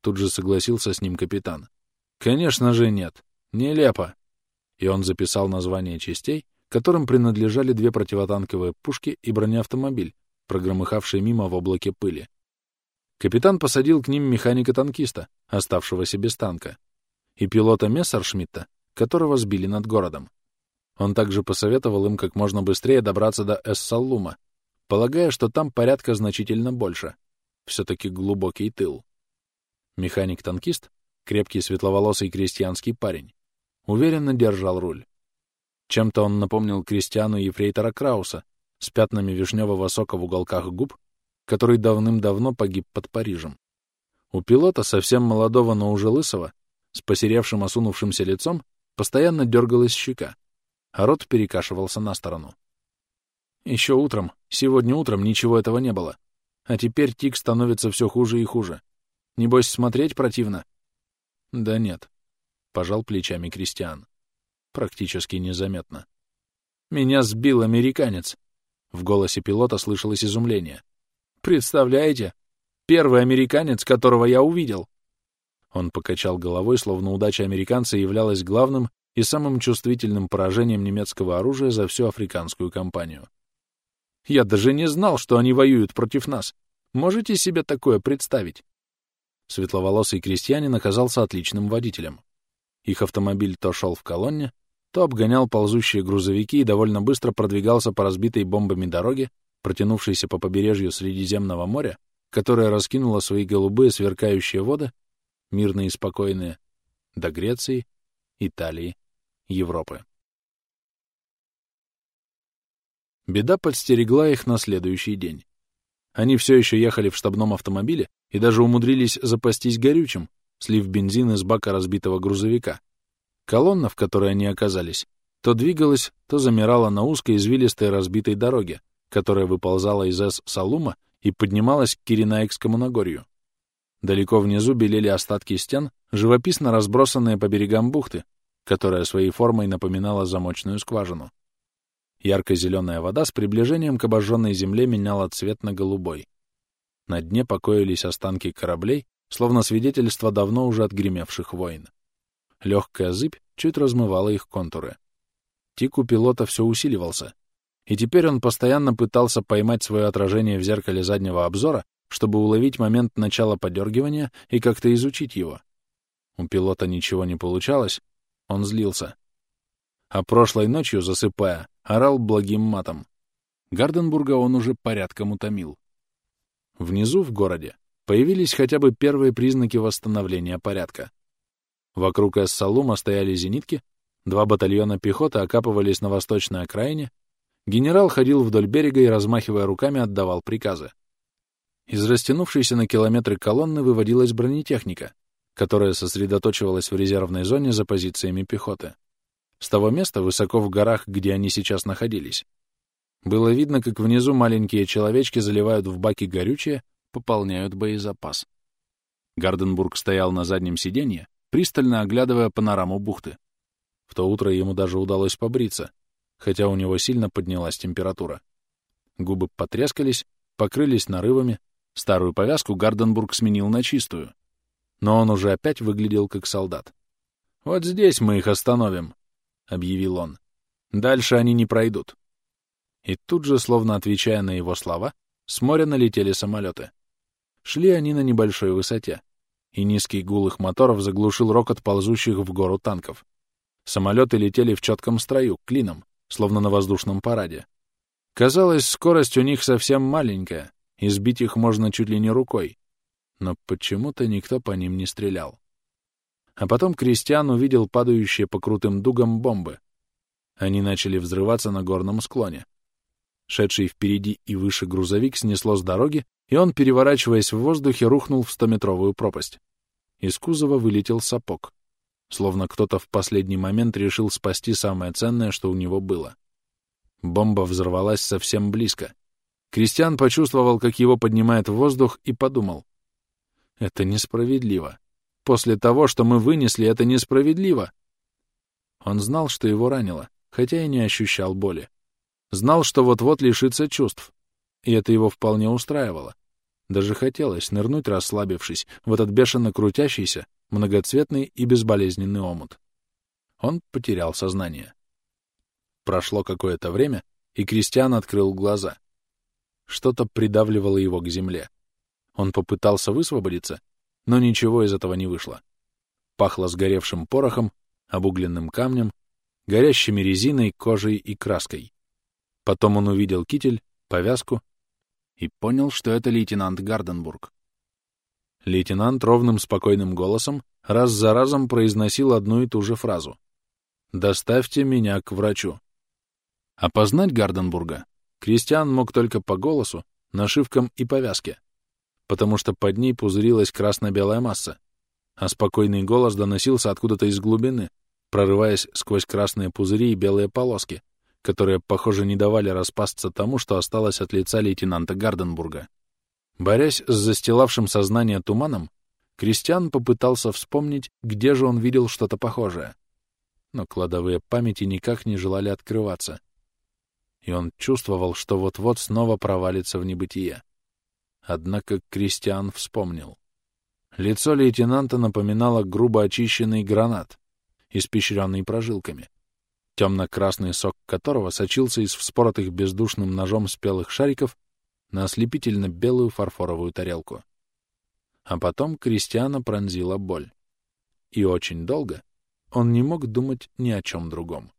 тут же согласился с ним капитан. Конечно же нет. Нелепо. И он записал название частей, которым принадлежали две противотанковые пушки и бронеавтомобиль, прогромыхавший мимо в облаке пыли. Капитан посадил к ним механика-танкиста, оставшегося без танка, и пилота Мессершмитта, которого сбили над городом. Он также посоветовал им как можно быстрее добраться до Эссаллума, полагая, что там порядка значительно больше. Все-таки глубокий тыл. Механик-танкист, крепкий светловолосый крестьянский парень, уверенно держал руль. Чем-то он напомнил крестьяну Ефрейтора Крауса с пятнами вишневого сока в уголках губ, который давным-давно погиб под Парижем. У пилота, совсем молодого, но уже лысого, с посеревшим осунувшимся лицом, постоянно дергалась щека, а рот перекашивался на сторону. Еще утром, сегодня утром ничего этого не было. А теперь тик становится все хуже и хуже. Небось, смотреть противно? Да нет, — пожал плечами Кристиан. Практически незаметно. Меня сбил американец. В голосе пилота слышалось изумление. Представляете? Первый американец, которого я увидел. Он покачал головой, словно удача американца являлась главным и самым чувствительным поражением немецкого оружия за всю африканскую кампанию. Я даже не знал, что они воюют против нас. Можете себе такое представить? Светловолосый крестьянин оказался отличным водителем. Их автомобиль то шел в колонне, то обгонял ползущие грузовики и довольно быстро продвигался по разбитой бомбами дороге, протянувшейся по побережью Средиземного моря, которое раскинуло свои голубые сверкающие воды, мирные и спокойные, до Греции, Италии, Европы. Беда подстерегла их на следующий день. Они все еще ехали в штабном автомобиле и даже умудрились запастись горючим, слив бензин из бака разбитого грузовика. Колонна, в которой они оказались, то двигалась, то замирала на узкой извилистой разбитой дороге, которая выползала из Эс-Салума и поднималась к Киренаикскому Нагорью. Далеко внизу белели остатки стен, живописно разбросанные по берегам бухты, которая своей формой напоминала замочную скважину. Ярко-зеленая вода с приближением к обожженной земле меняла цвет на голубой. На дне покоились останки кораблей, словно свидетельство давно уже отгремевших войн. Легкая зыбь чуть размывала их контуры. Тик у пилота все усиливался, и теперь он постоянно пытался поймать свое отражение в зеркале заднего обзора, чтобы уловить момент начала подергивания и как-то изучить его. У пилота ничего не получалось, он злился. А прошлой ночью, засыпая, орал благим матом. Гарденбурга он уже порядком утомил. Внизу, в городе, появились хотя бы первые признаки восстановления порядка. Вокруг Эссалума стояли зенитки, два батальона пехоты окапывались на восточной окраине, генерал ходил вдоль берега и, размахивая руками, отдавал приказы. Из растянувшейся на километры колонны выводилась бронетехника, которая сосредоточивалась в резервной зоне за позициями пехоты. С того места, высоко в горах, где они сейчас находились, было видно, как внизу маленькие человечки заливают в баки горючее, пополняют боезапас. Гарденбург стоял на заднем сиденье, пристально оглядывая панораму бухты. В то утро ему даже удалось побриться, хотя у него сильно поднялась температура. Губы потрескались, покрылись нарывами, старую повязку Гарденбург сменил на чистую. Но он уже опять выглядел как солдат. «Вот здесь мы их остановим», — объявил он. «Дальше они не пройдут». И тут же, словно отвечая на его слова, с моря налетели самолеты. Шли они на небольшой высоте, и низкий гул их моторов заглушил рокот ползущих в гору танков. Самолеты летели в четком строю, клином, словно на воздушном параде. Казалось, скорость у них совсем маленькая, и сбить их можно чуть ли не рукой. Но почему-то никто по ним не стрелял. А потом Кристиан увидел падающие по крутым дугам бомбы. Они начали взрываться на горном склоне. Шедший впереди и выше грузовик снесло с дороги, и он, переворачиваясь в воздухе, рухнул в стометровую пропасть. Из кузова вылетел сапог, словно кто-то в последний момент решил спасти самое ценное, что у него было. Бомба взорвалась совсем близко. Кристиан почувствовал, как его поднимает в воздух, и подумал. «Это несправедливо. После того, что мы вынесли, это несправедливо». Он знал, что его ранило, хотя и не ощущал боли. Знал, что вот-вот лишится чувств, и это его вполне устраивало. Даже хотелось нырнуть, расслабившись, в этот бешено крутящийся, многоцветный и безболезненный омут. Он потерял сознание. Прошло какое-то время, и Кристиан открыл глаза. Что-то придавливало его к земле. Он попытался высвободиться, но ничего из этого не вышло. Пахло сгоревшим порохом, обугленным камнем, горящими резиной, кожей и краской. Потом он увидел китель, повязку и понял, что это лейтенант Гарденбург. Лейтенант ровным спокойным голосом раз за разом произносил одну и ту же фразу. «Доставьте меня к врачу». Опознать Гарденбурга Кристиан мог только по голосу, нашивкам и повязке, потому что под ней пузырилась красно-белая масса, а спокойный голос доносился откуда-то из глубины, прорываясь сквозь красные пузыри и белые полоски, которые, похоже, не давали распасться тому, что осталось от лица лейтенанта Гарденбурга. Борясь с застилавшим сознание туманом, Кристиан попытался вспомнить, где же он видел что-то похожее. Но кладовые памяти никак не желали открываться. И он чувствовал, что вот-вот снова провалится в небытие. Однако Кристиан вспомнил. Лицо лейтенанта напоминало грубо очищенный гранат, испещренный прожилками, темно-красный сок которого сочился из вспоротых бездушным ножом спелых шариков на ослепительно-белую фарфоровую тарелку. А потом Кристиана пронзила боль. И очень долго он не мог думать ни о чем другом.